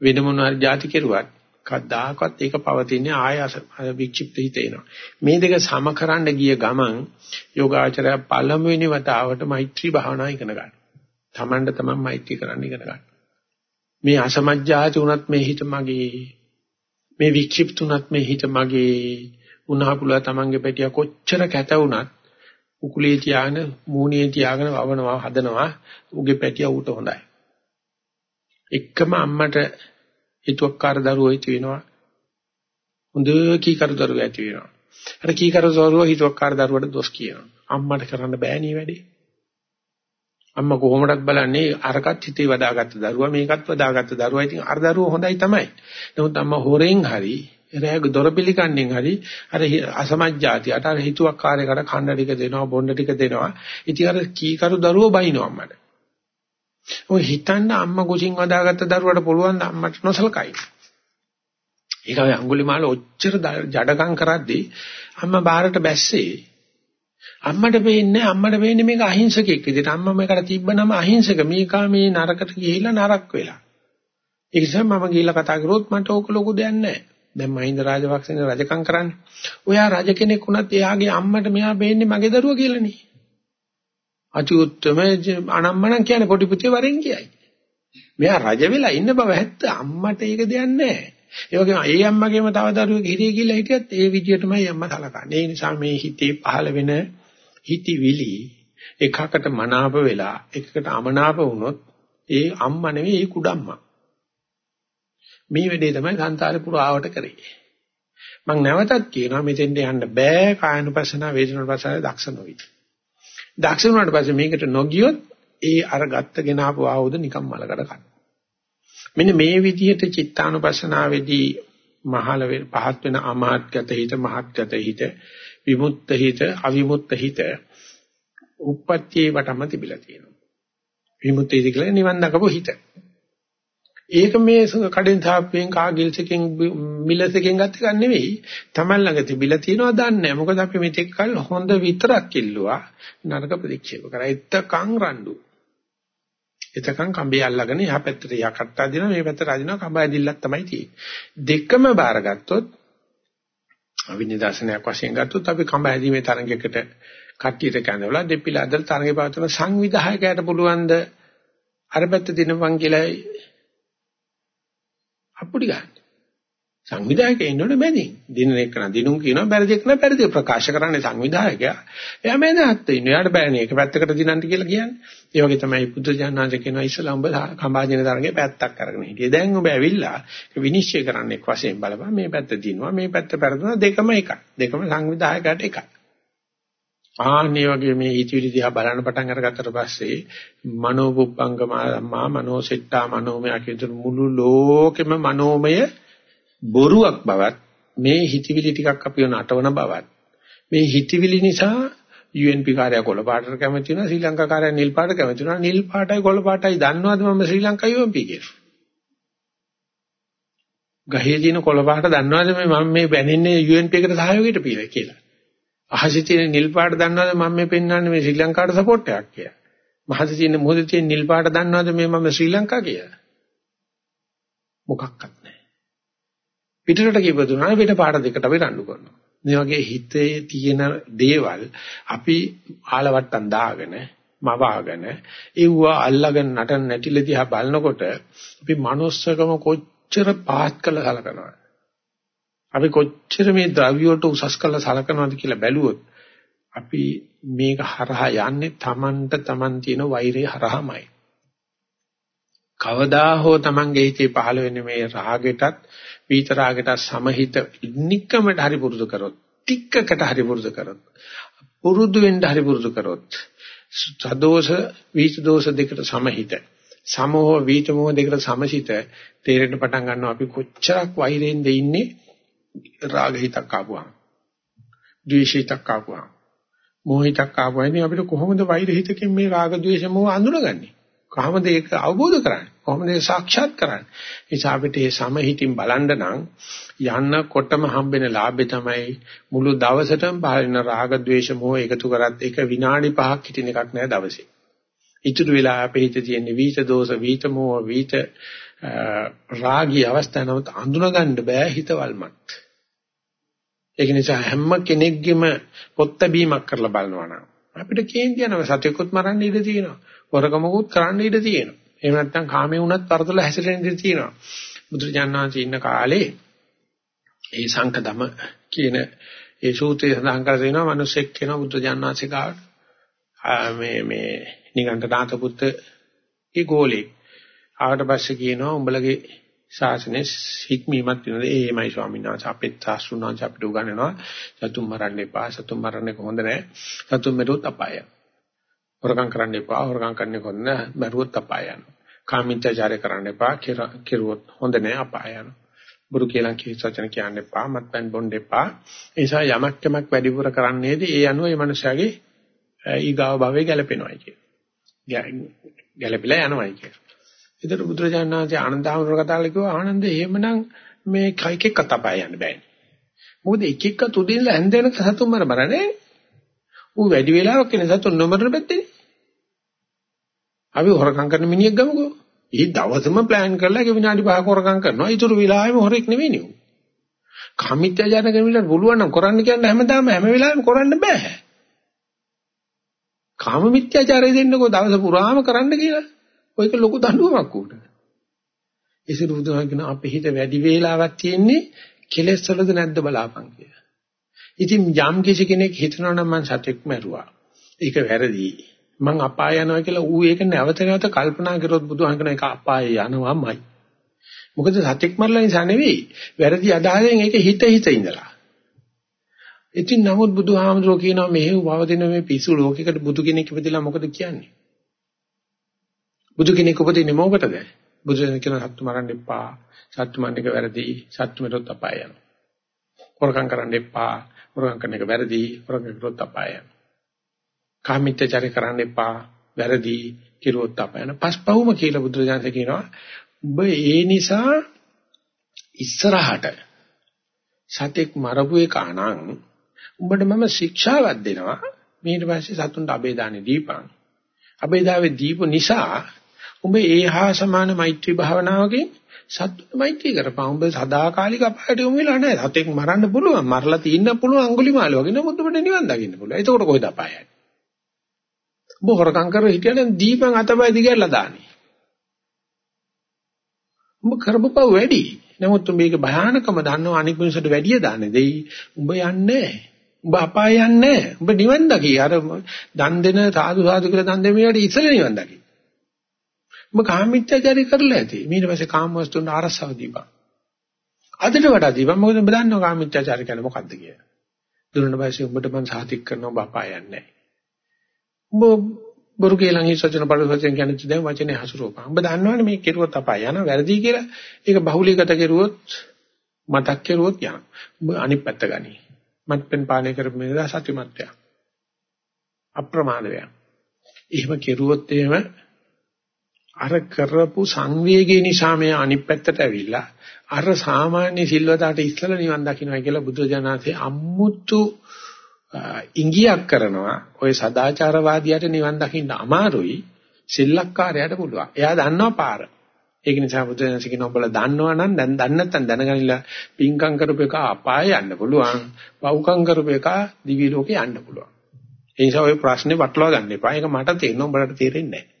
වෙන මොනවාරි ಜಾති කෙරුවත් කද්දාකවත් ඒක පවතින්නේ ආයස වික්ෂිප්ත හිත එනවා. මේ දෙක සමකරන්න ගිය ගමන් යෝගාචරය පළමුවෙනි වතාවට මෛත්‍රී භාවනා ඉගෙන ගන්න. තමන්ට තමන් මෛත්‍රී කරන්න ඉගෙන ගන්න. මේ අසමජ්ජාති උනත් මේ හිත මගේ මේ වික්ෂිප්ත උනත් මේ හිත මගේ උනහපුලා තමන්ගේ පැටිය කොච්චර කැත වුණත් උකුලේ තියාගෙන මූණේ තියාගෙන වවනවා හදනවා උගේ පැටිය ඌට හොඳයි. එකම අම්මට හිතුවක්කාර දරුවෝ ඇති වෙනවා. හොඳ කීකරු දරුවෝ ඇති වෙනවා. අර කීකරු දරුවෝ හිතුවක්කාර දරුවට දොස් කියනවා. අම්මට කරන්න බෑ නේ වැඩේ. අම්මා කොහොමඩක් බලන්නේ අරකට හිතේ වදාගත්ත දරුවා මේකත් වදාගත්ත දරුවා. ඉතින් අර දරුවෝ හොඳයි තමයි. නමුත් අම්මා හොරෙන් හරි එරෑග දොර පිළිකන්නෙන් හරි අර අසමජ්ජාතියට අර හිතුවක්කාරයකට කන්න ටික දෙනවා බොන්න ටික දෙනවා. ඉතින් අර කීකරු දරුවෝ බයිනවා අම්මට. ඔය හිතන්න අම්මා කුසින් වදාගත්ත දරුවට පුළුවන් අම්මට නොසලකයි. ඒක ඔය අඟුලිමාල ඔච්චර ජඩකම් කරද්දී අම්මා බාරට බැස්සේ අම්මට වෙන්නේ අම්මට වෙන්නේ මේක අහිංසකෙක් විදිහට. අම්මා මේකට තිබ්බනම අහිංසක. මේකා මේ නරකට ගිහිල්ලා නරක වෙලා. ඒ නිසා මම ගිහිල්ලා කතා කරොත් මට ඕක ලොකු දෙයක් නැහැ. දැන් මහින්ද රාජපක්ෂනේ රජකම් කරන්නේ. ඔයා රජ කෙනෙක් වුණත් එයාගේ අම්මට මෙයා වෙන්නේ මගේ දරුවා කියලානේ. අති උත්තම අනම්මනම් කියන්නේ පොඩි පුතේ වරෙන් කියයි. මෙයා රජ වෙලා ඉන්න බව ඇත්ත අම්මට ඒක දෙයක් නැහැ. ඒ වගේම ඒ අම්මගේම තව දරුවෙක් හිරිය කියලා හිටියත් ඒ විදියටමයි අම්මා සලකන්නේ. ඒ නිසා මේ හිතේ පහළ වෙන හිතවිලි එකකට මනාප වෙලා එකකට අමනාප වුණොත් ඒ අම්මා නෙවෙයි ඒ කුඩම්මා. මේ වැඩේ තමයි සංසාරේ පුරාවට කරේ. මම නැවතත් කියනවා මෙතෙන්ට යන්න බෑ කායනුපස්සන වේදනානුපස්සන දක්ෂ නොවි. දක්ෂ වුණාට පස්සේ මේකට නොගියොත් ඒ අර ගත්තගෙන ආපු ආවුද නිකම් මලකඩ කන. මෙන්න මේ විදිහට චිත්තානුපස්සනාවේදී මහල පහත් වෙන අමාත්‍යත හිත මහත්ගත හිත විමුක්ත හිත අවිමුක්ත හිත උප්පත්තියේ වටම තිබිලා තියෙනවා. විමුක්තිය කියලා නිවන් දකපු හිත. ඒක මේ කඩෙන් සාප්පෙන් කාගිල්සකින් මිලසකින් ගත්ත එකක් නෙවෙයි. Taman ළඟ තිබිලා තියෙනවා දන්නේ නැහැ. මොකද අපි මෙතෙක් කල හොඳ විතරක් ඉල්ලුවා. නරක ප්‍රතික්ෂේප කරා. එත්තකන් රණ්ඩු. එතකන් කඹේ අල්ලගෙන යහ පැත්තට යකට්ට අදිනවා මේ පැත්තට අදිනවා කඹ ඇදිල්ලක් තමයි තියෙන්නේ. දෙකම බාරගත්තොත් අවිනිදාසනයක් වශයෙන් ගත්තොත් අපි කඹ ඇදීමේ තරඟයකට කට්ටියට කැඳවලා දෙපිල අදලා තරඟේ පවත්වන සංවිධායකයට පුළුවන් ද අර පැත්ත දිනපන් කියලා අප්පුඩි ගන්න. සංවිධායකයා ඉන්නෝනේ මැදින්. දින එක නා දිනුම් කියනවා බැරි දෙක නා බැරි දෙක ප්‍රකාශ කරන්නේ සංවිධායකයා. එයා මැදහත් ඉන්නවා. එයාට බෑනේ ඒක පැත්තකට දිනන්න කියලා කියන්නේ. ඒ වගේ තමයි බුද්ධ ඥානංශ කියනවා ඉස්සලා උඹ කම්බාජන තරගේ පැත්තක් අරගෙන හිටියේ. දැන් උඹ ඇවිල්ලා විනිශ්චය කරන්නෙක් වශයෙන් බලපන් මේ පැත්ත දිනුවා මේ පැත්ත පෙරදුනා දෙකම එකයි. දෙකම සංවිධායකයට එකයි. ආන්නේ වගේ මේ හිතවිලි දිහා බලන්න පටන් අරගත්තට පස්සේ මනෝපුප්පංගමා මනෝසෙට්ටා මනෝමය කියන මුළු ලෝකෙම මනෝමය බොරුවක් බවත් මේ හිතවිලි ටිකක් අපිව නටවන බවත් මේ හිතවිලි නිසා UNP කාර්යය කොළ පාටට කැමති වෙනවා ශ්‍රී ලංකා කාර්යය නිල් පාට කැමති වෙනවා නිල් පාටයි කොළ පාටයි දන්නවද මම ශ්‍රී ලංකා UNP කියලා? ගහේ තියෙන කොළ පාට දන්නවද මේ මම මේ බැනින්නේ UNP එකට සහයෝගයට පිළිලා කියලා? අහසේ තියෙන නිල් පාට දන්නවද මම මේ පෙන්වන්නේ මේ ශ්‍රී ලංකාවට සපෝට් එකක් කියලා මහසේ තියෙන මොහොතේ තියෙන නිල් පාට දන්නවද මේ මම ශ්‍රී ලංකා කියලා මොකක්වත් නැහැ පිටරට කියපදුනා පිට පාට දෙකට අපි රණ්ඩු කරනවා. මේ වගේ හිතේ තියෙන දේවල් අපි ආලවට්ටම් දාගෙන මවාගෙන ඒව අල්ලගෙන නටන නැටිල දිහා බලනකොට අපි manussකම කොච්චර පහත් කළ සලකනවද? අපි කොච්චර මේ ද්‍රව්‍ය වලට උසස් කළ සලකනවද කියලා බැලුවොත් අපි මේක හරහා යන්නේ Tamanට Taman තියෙන වෛරය හරහාමයි. කවදා හෝ Tamanගේ හිතේ පහළ වෙන මේ රාගෙටත් විතරාගට සමහිත නික්කමට හරි පුරුදු කරොත් ටිකකට හරි පුරුදු කරොත් පුරුදු වෙන්න හරි පුරුදු කරොත් සදෝෂ වීච දෝෂ දෙකට සමහිත සමෝහ වීතමෝහ දෙකට සමසිත තේරෙන්න පටන් ගන්නවා අපි කොච්චරක් වෛරෙන්ද ඉන්නේ රාග හිතක් ආපුවා ද්වේෂ හිතක් ආපුවා මෝහ හිතක් ආපුවා අපිට කොහොමද වෛර හිතකින් මේ රාග ද්වේෂ මෝහ අඳුනගන්නේ කොහොමද ඒක අවබෝධ කරන්නේ? කොහොමද ඒක සාක්ෂාත් කරන්නේ? නිසා අපිට මේ සමහිතින් බලන්න නම් යන්නකොටම හම්බෙන ලාභේ තමයි මුළු දවසටම පහළන රාග ద్వේෂ මොහ එකතු කරත් ඒක විනාඩි 5ක් හිටින එකක් නෑ දවසේ. ඉතුරු වෙලා අපේ හිතේ තියෙන වීත දෝෂ, වීත මොහ, වීත රාගී අවස්ථාවනත් අඳුනගන්න බෑ හිතවල්මත්. ඒක නිසා හැම කෙනෙක්ගෙම පොත්ත බීමක් කරලා බලනවා නම් අපිට කේන්ති යනවා සත්‍යකුත් මරන්න ඉඩ තියෙනවා. හොරකමකුත් කරන්න ඉඩ තියෙනවා. එහෙම නැත්නම් කාමයේ වුණත් පරතල හැසිරෙන්න ඉඩ තියෙනවා. බුදුරජාණන්සේ ඉන්න කාලේ ඒ සංකදම කියන ඒ සූත්‍රය සඳහන් කර තියෙනවා මිනිස්සෙක් කෙනා බුදුරජාණන්සේ ගාවට මේ මේ නිගණ්ඨනාත පුත්ත ඒ ගෝලේ ආවට පස්සේ කියනවා උඹලගේ ශාසනයේ හික්මීමක් තියෙනවා. ඒ එමය ස්වාමීන් වහන්සේ අපිට සාස්ෘණාංශ අපිට උගන්වනවා. සතුම් මරන්න එපා. සතුම් මරන්නේ කොහොඳ නැහැ. සතුම් මෙරුත් අපායයි. හොරකම් කරන්න එපා. හොරකම් කරන්නේ හොඳ නැහැ. බැරුවොත් අපාය යනවා. කාමීත්‍යචාරය කරන්න එපා. කෙරුවොත් හොඳ නැහැ අපාය යනවා. බුරු කියලා කිසි වචන කියන්න එපා. මත්පැන් බොන්න එපා. ඒ නිසා යමක් යමක් වැඩිපුර කරන්නේදී ඒ අනුව මේ මනුස්සයාගේ ඊගාව භවයේ ගැලපෙනවායි කිය. ගැලපිලා යනවායි කිය. ඒතර බුදුරජාණන් වහන්සේ ආනන්දහමර කතා කරලා කිව්වා ආනන්ද එහෙමනම් මේ කයිකෙක් අතපය යන්න බෑනේ. මොකද එක එක තුදින්ලා ඇඳෙන සතුන් මර බරනේ. ඌ වැඩි වෙලාවක් ඉන්නේ සතුන් නොමරන පැත්තේ. අපි හොරකම් කරන මිනිහෙක් ගමුකෝ. ඒ දවසම ප්ලෑන් කරලා ඒක විනාඩි 5ක හොරකම් කරනවා. ඊටු වෙලාවෙම හොරෙක් නෙවෙයි නේ. කාමීත්‍යජාන කෙනෙකුට පුළුවන් නම් කරන්න කියන්නේ හැමදාම හැම වෙලාවෙම කරන්න බෑ. කාම මිත්‍යාචාරය දෙන්නකෝ දවස පුරාම කරන්න කියලා. ඔයක ලොකු දඬුවමක් උට. ඒසර බුදුහාම කියන අපේ හිත වැඩි වේලාවක් තියෙන්නේ කෙලෙස් වලද නැද්ද බලාපන් කියලා. ඉතින් යම් කිසි කෙනෙක් හිතනවා නම් මං සතෙක් මැරුවා. ඒක වැරදි. මං අපාය යනවා කියලා ඌ ඒක නැවත නැවත කල්පනා කරොත් බුදුහාම කියන එක අපාය යනවාමයි. මොකද සතෙක් මරලා නිසා නෙවෙයි. වැරදි අදහයෙන් ඒක හිත හිත ඉඳලා. ඉතින් නමුත් බුදුහාමුදුරුවෝ කියනවා මෙහෙව වවදින මේ පිසු ලෝකයකට බුදු කෙනෙක් ඉපදෙලා මොකද කියන්නේ? බුදු කෙනෙක් උපදින්නේ මොකටද? බුදු කෙනෙක් කියන සත්තු මරන්න එපා. සත්තු මරන්න එක වැරදි. සත්තු මරොත් අපාය යනවා. හොරකම් කරන්න එපා. හොරකම් කරන එක වැරදි. හොරකම් කරොත් අපාය යනවා. කාමීත්‍යචාරය කරන්න එපා. වැරදි. කිරුවොත් අපාය යනවා. පස්පවුම කියලා බුදුරජාණන් කියනවා. ඔබ ඒ නිසා ඉස්සරහට සතෙක් මරපු එක අනං උඹට මම ශික්ෂාවක් දෙනවා. ඊට පස්සේ සතුන්ට අබේදානෙ දීපන්. අබේදාවේ දීපු නිසා උඹ ඒහා සමාන මෛත්‍රී භාවනාවකින් සත්තුට මෛත්‍රී කරපන්. උඹ සදාකාලික අපායට යොමු වෙලා නැහැ. සතෙක් මරන්න පුළුවන්. මරලා තින්න පුළුවන් අඟුලිමාල වගේ. නමුත් උඹට නිවන් දකින්න පුළුවන්. එතකොට කොහෙද අපාය යන්නේ? උඹ හොරකම් කර හිටියනම් දීපන් අතපය දිගහැරලා දාන්නේ. උඹ කරපුව වැඩි. නමුත් උඹ මේක භයානකම දන්නව අනික් මිනිස්සුන්ට වැඩිය දාන්නේ දෙයි. උඹ යන්නේ උඹ අපාය යන්නේ උඹ නිවන් දකි. අර දන් දෙන සාදු සාදු කියලා දන් දෙන මිනිහට ඉස්සෙල්ලා නිවන් දකි. උඹ කාමීත්‍යචාරය කරලා ඇති. ඊට පස්සේ කාම වස්තුන් ආරස්සව දීපන්. අදට වඩා දීපන්. මොකද උඹ දන්නව කාමීත්‍යචාරය කියන්නේ මොකක්ද කියලා. දුන්නා පස්සේ උඹට මං සාතික් කරනවා උඹ අපාය යන්නේ උඹ බොරු කියලා හිසචන බලවචන කියන්නේ දැන් වචනේ හසුරුවපන්. උඹ දන්නවනේ මේ කෙරුවොත් අපාය යනවා වැරදි කියලා. ඒක බහුලීගත කෙරුවොත් මතක් කෙරුවොත් යනවා. උඹ අනිත් පැත්ත ගනි. මත්පෙන් පාලනය කරපු මේ සත්‍යමත්ය. අප්‍රමාද වේ. එහෙම කෙරුවොත් එහෙම අර කරපු සංවේගය නිසා මේ අනිත් පැත්තට ඇවිල්ලා අර සාමාන්‍ය සිල්වතාවට ඉස්සලා නිවන් දකින්නයි කියලා බුදුජානකසේ අම්මුතු ඉංගියක් කරනවා ඔය සදාචාරවාදියාට නිවන් දකින්න අමාරුයි සිල්ලක්කාරයාට පුළුවන්. එයා දන්නවා පාර. ඒක නිසා බුදුරජාණන් කියන ඔබලා දන්නවනම් දැන් දන්නේ නැත්නම් දැනගනිලා පිංකම් කරපු එක අපාය යන්න පුළුවන්. පව්කම් කරපු එක දිවි ලෝකේ යන්න පුළුවන්. ඒ නිසා ඔය ප්‍රශ්නේ වටලවා ගන්න එපා. ඒක මට තේරෙනවා උඹලට තේරෙන්නේ නැහැ.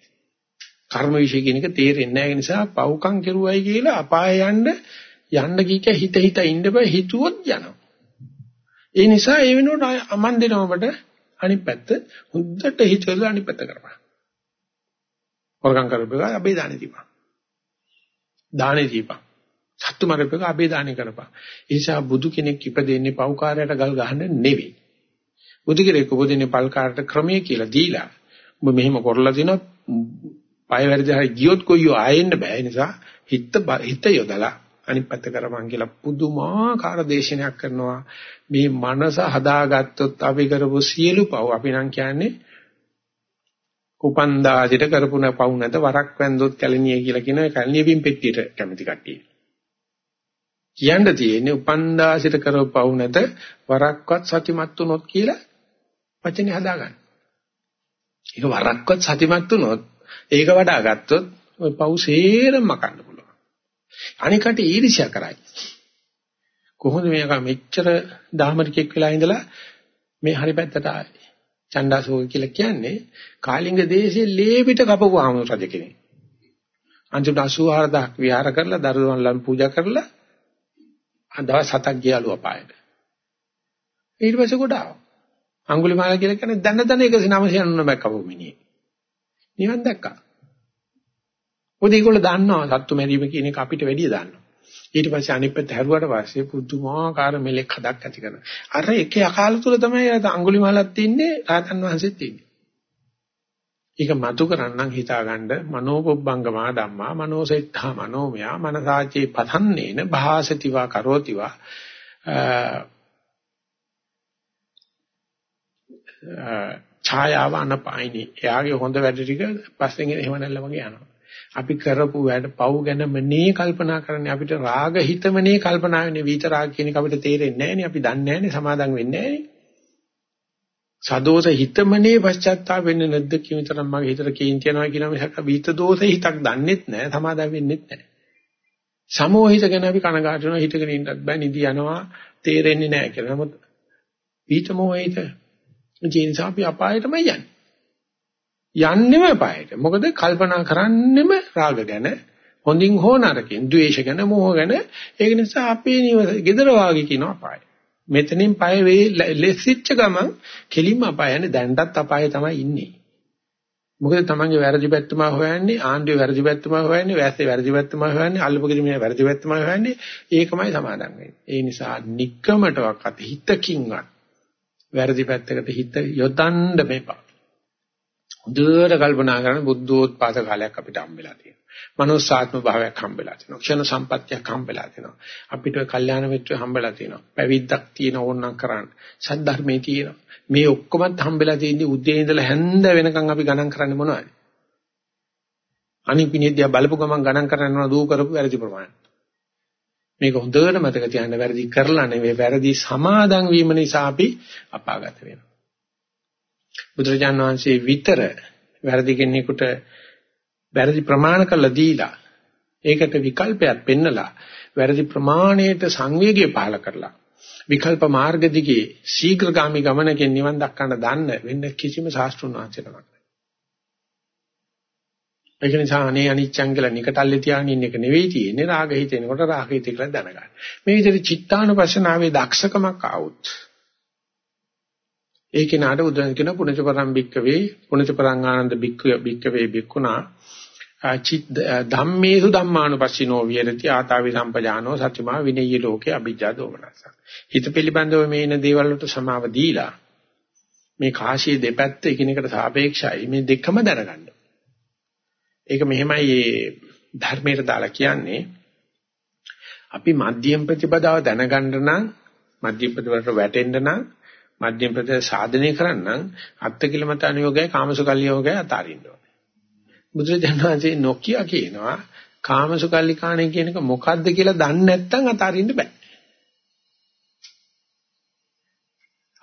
කර්ම විශ්ය කියන එක තේරෙන්නේ නැහැ. ඒ නිසා පව්කම් කෙරුවයි කියලා අපාය යන්න යන්න කීක හිත හිත ඉන්න බෑ හිතුවොත් යනවා. ඒ නිසා ඒ වෙනුවට අමන් දෙනවා ඔබට අනිත් පැත්ත හොඳට හිතලා අනිත් පැත්ත කරපන්. වරකම් කරපේක අපේ දානේ දීපන්. දානේ දීපන්. සත්තු මරපේක අපේ දානේ කරපන්. ඒ නිසා බුදු කෙනෙක් ඉපදෙන්නේ පව්කාරයට ගල් ගහන්න නෙවෙයි. බුදු කෙනෙක් උපදින්නේ පල්කාරට ක්‍රමයේ කියලා දීලා ඔබ මෙහෙම කරලා දිනවා පය වැරදි හරි ගියොත් කොයියෝ ආයෙන්න බෑ. ඒ නිසා හිත හිත යොදලා අනිත් පැත්ත කරපන් කියලා පුදුමාකාර දේශනයක් කරනවා. මේ මනස හදාගත්තොත් අපි කරපු සියලු පව් අපි නම් කියන්නේ උපන්දාසිට කරපු පව් නැත වරක් වැන්දොත් කැලණිය කියලා කියන කැලණිය බිම් පෙට්ටියට කැමති කට්ටිය. කියන්න තියෙන්නේ උපන්දාසිට කරපු පව් නැත වරක්වත් සතිමත් වුනොත් කියලා වචනේ හදාගන්න. ඒක වරක්වත් සතිමත් වුනොත් ඒක වඩා ගත්තොත් ওই පව් සේරම මකන්න පුළුවන්. අනිකට ඊර්ෂ්‍යා කරයි. කොහොමද මේක මෙච්චර දාමරිකෙක් වෙලා ඉඳලා මේ හරි පැත්තට ආවේ? චණ්ඩාසෝක කියලා කියන්නේ කාලිංග දේශයේ ලේපිට කපපු ආම රජ කෙනෙක්. අන්තිමට 84000ක් විහාර කරලා දරුවන් පූජා කරලා දවස් 7ක් ගියලු අපායට. ඊට පස්සේ ගොඩාව. අඟුලිමාල කියලා කියන්නේ දන්න දන්න 1999ක් කපපු මිනිහෙක්. නිවන් දැක්කා. මොකද ඒගොල්ලෝ දන්නවා සත්තු මැරීම කියන එක අපිට වැඩිය දන්නවා. ඊට පස්සේ අනිත් පැත්ත හැරුවට පස්සේ පුදුමාකාර මෙලෙක් හදක් ඇති කරනවා. අර එකේ අකාල තුල තමයි අඟුලිමාලක් තින්නේ රාතන් වහන්සේත් තින්නේ. ඒක මතු කරන්නම් හිතාගන්න මනෝපොබ්බංගමා ධම්මා මනෝසෙට්ඨා මනෝමයා මනසාචේ පතන්නේන භාසතිවා කරෝතිවා ඡායාව අනපායිනි. එයාගේ හොඳ වැඩ ටික පස්සෙන් එහෙම නැල්ල වගේ යනවා. අපි කරපු වැඩ පව් ගැන මනේ කල්පනා කරන්නේ අපිට රාග හිතමනේ කල්පනා වෙන්නේ. විත රාග කියන එක අපිට තේරෙන්නේ නැහැ නේ අපි දන්නේ නැහැ නේ සමාදම් වෙන්නේ නැහැ නේ සදෝෂ හිතමනේ පශ්චාත්තාප වෙන්නේ නැද්ද කියන තරම් මගේ හිතට කේන්ති යනවා කියන මිසක විත දෝෂ හිතක් දන්නෙත් නැහැ. සමාදම් වෙන්නෙත් නැහැ. සමෝහිත ගැන අපි කනගාටු වෙනවා. හිතගෙන ඉන්නත් බෑ. නිදි යනවා. තේරෙන්නේ නැහැ කියලා. නමුත් විත මොහිත ඒ නිසා අපි අපායටමයි යන්නේ. යන්නෙම අපායට. මොකද කල්පනා කරන්නෙම රාග ගැන, හොඳින් හෝ නරකින්, ද්වේෂ ගැන, මෝහ ගැන. ඒක නිසා අපේ නිවස gedara වාගේ කියන අපාය. මෙතනින් පය වේ ලෙසිච්ච ගමන් කෙලින්ම අපායනේ දැන්ටත් අපායේ තමයි ඉන්නේ. මොකද තමන්ගේ වැරදි පැත්තම හොයන්නේ ආණ්ඩුවේ වැරදි පැත්තම හොයන්නේ වැස්සේ වැරදි පැත්තම හොයන්නේ අල්ලපගෙදීමේ වැරදි පැත්තම හොයන්නේ ඒකමයි සමාදන් වෙන්නේ. ඒ නිසා নিকකමටවත් හිතකින්වත් වැරදි පැත්තකට හිත යොදන්න මේපා. හොඳට කල්පනා කරන බුද්ධෝත්පාද කාලයක් අපිට හම්බෙලා තියෙනවා. මනෝසාත්ම භාවයක් හම්බෙලා තියෙනවා. ක්ෂණ සම්පත්තියක් හම්බෙලා තියෙනවා. අපිට කල්යාණ මිත්‍රය හම්බෙලා තියෙනවා. පැවිද්දක් තියෙන ඕනනම් කරන්න. සද්ධර්මයේ තියෙනවා. මේ ඔක්කොමත් හම්බෙලා තියෙන්නේ උදේ ඉඳලා හැන්ද වෙනකන් අපි ගණන් කරන්නේ මොනවද? අනික් විනිද්‍ය බලපු ගමන් ගණන් කරනවා දූ කරපු වැරදි ප්‍රමාණය. මේක හොඳට මතක තියාගන්න වැරදි කරලා නෙවෙයි වැරදි සමාදන් වීම නිසා අපි අපාගත වෙනවා. බුදුරජාණන් වහන්සේ විතර වැරදි කෙනෙකුට වැරදි ප්‍රමාණ කරලා දීලා ඒකට විකල්පයක් පෙන්නලා වැරදි ප්‍රමාණයට සංවේගය පහල කරලා විකල්ප මාර්ග දිගේ ශීඝ්‍රගාමි ගමනකින් නිවන් දක්වන්න දන්න වෙන්න කිසිම ශාස්ත්‍රුන් වහන්සේ නමක් ඒක නිසා අනේ අනිච්චං කියලා නිකටල්ලේ තියාගෙන ඉන්න එක නෙවෙයි තියෙන්නේ රාග හිතෙනකොට රාග හිත කියලා දැනගන්න. මේ විදිහට චිත්තානුපස්සනාවේ දක්ෂකමක් ආවොත් ඒ කෙනාට උදන් කියන පුණජපරම් බික්කවේ පුණජපරං ආනන්ද බික්ක බික්කවේ බික්කුණා චිත් ධම්මේසු ධම්මානුපස්සිනෝ විහෙරති ආතාවි සම්පජානෝ සත්‍යමා විනය්‍ය ලෝකේ අභිජ්ජා දෝමනස. හිත පිළිබඳව මේ ඉන දේවල් වලට සමාව දීලා මේ කාශිය දෙපැත්ත එකිනෙකට සාපේක්ෂයි මේ දෙකම දැනගන්න. ඒක මෙහෙමයි මේ ධර්මයට දාලා කියන්නේ අපි මධ්‍යම ප්‍රතිපදාව දැනගන්න නම් මධ්‍යම ප්‍රතිපදාවට වැටෙන්න නම් මධ්‍යම ප්‍රතිපදාව සාධනය කරන්න අත්තිකිලමතාන යෝගය කාමසුකල්ලි යෝගය අතාරින්න ඕනේ. බුදුරජාණන්සේ නොකිය කියනවා කාමසුකල්ලි කාණේ කියන එක මොකද්ද කියලා දන්නේ නැත්නම් අතාරින්න බෑ.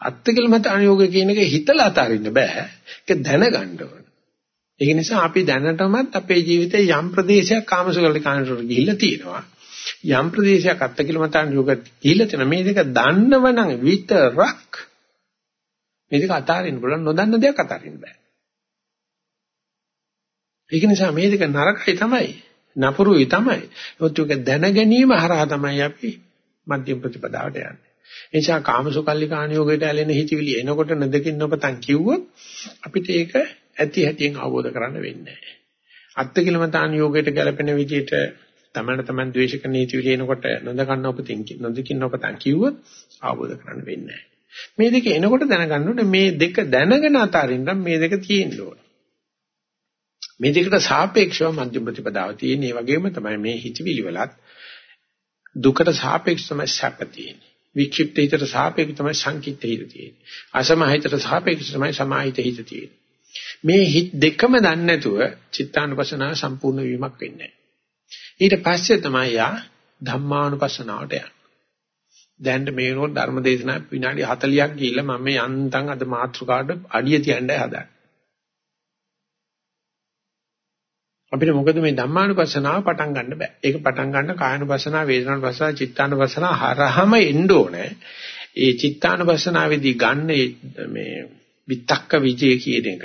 අත්තිකිලමතාන යෝගය කියන එක හිතලා අතාරින්න බෑ. ඒක දැනගන්න ඕනේ. ඒක නිසා අපි දැනටමත් අපේ ජීවිතේ යම් ප්‍රදේශයක් කාමසුකල්ලි කාණේට ගිහිල්ලා තියෙනවා. යම් ප්‍රදේශයක් අත්තිකිලමතාන යෝගයට ගිහිල්ලා තියෙනවා. මේ දෙක දන්නවනම් විතරක් මේ දෙක අතාරින්න පුළුවන් නොදන්න දෙයක් අතාරින්න බෑ. ඒක නිසා මේ දෙක නරකයි තමයි. නපුරුයි තමයි. ඒත් ඒක දැන ගැනීම හරහා තමයි අපි මධ්‍යම ප්‍රතිපදාවට යන්නේ. ඒ නිසා කාමසුකල්ලි කාණියෝගයට ඇලෙන හිතවිලි එනකොට නදකින් නොපතන් කිව්වොත් අපිට ඒක ඇති හැටියෙන් අවබෝධ කරන්න වෙන්නේ නැහැ. අත්තිකිලමතාන් යෝගයට ගැලපෙන විදිහට තමන තමන් ද්වේෂක නීති විලිනකොට නොදකන්න ඔපතින් නොදකින් නොපතන් කිව්වොත් අවබෝධ කරන්න වෙන්නේ නැහැ. මේ දෙක එනකොට දැනගන්න ඕනේ මේ දෙක දැනගෙන අතරින්නම් මේ දෙක තියෙන්න ඕන. මේ දෙකට සාපේක්ෂව මධ්‍යම ප්‍රතිපදාව තියෙන. ඒ වගේම තමයි මේ හිතවිලි වලත් දුකට සාපේක්ෂව තමයි සැප තියෙන්නේ. වික්ෂිප්ත හිතට සාපේක්ෂව තමයි සංකිට්ඨ හිත තියෙන්නේ. අසමාහිතට සාපේක්ෂව තමයි සමාහිත හිත තියෙන්නේ. මේ හිත දෙකම දන්නේ නැතුව චිත්තානුපසනාව සම්පූර්ණ වීමක් වෙන්නේ නැහැ. ඊට පස්සේ තමයි යා ධම්මානුපස්සනාවට යන්නේ. දැන් මේ වෙනකොට ධර්ම දේශනා විනාඩි 40ක් ගිහිල්ලා මම මේ යන්තම් අද මාත්‍රකාවට අඩිය තියන්නයි හදන්නේ. අපිට මොකද මේ ධම්මානුපස්සනාව පටන් ගන්න බෑ. ඒක පටන් ගන්න කායනුපස්සනාව, වේදනානුපස්සනාව, චිත්තානුපස්සනාව හරහම එන්න ඕනේ. ඒ චිත්තානුපස්සනාවේදී ගන්න මේ විතක්ක විජය කියන එක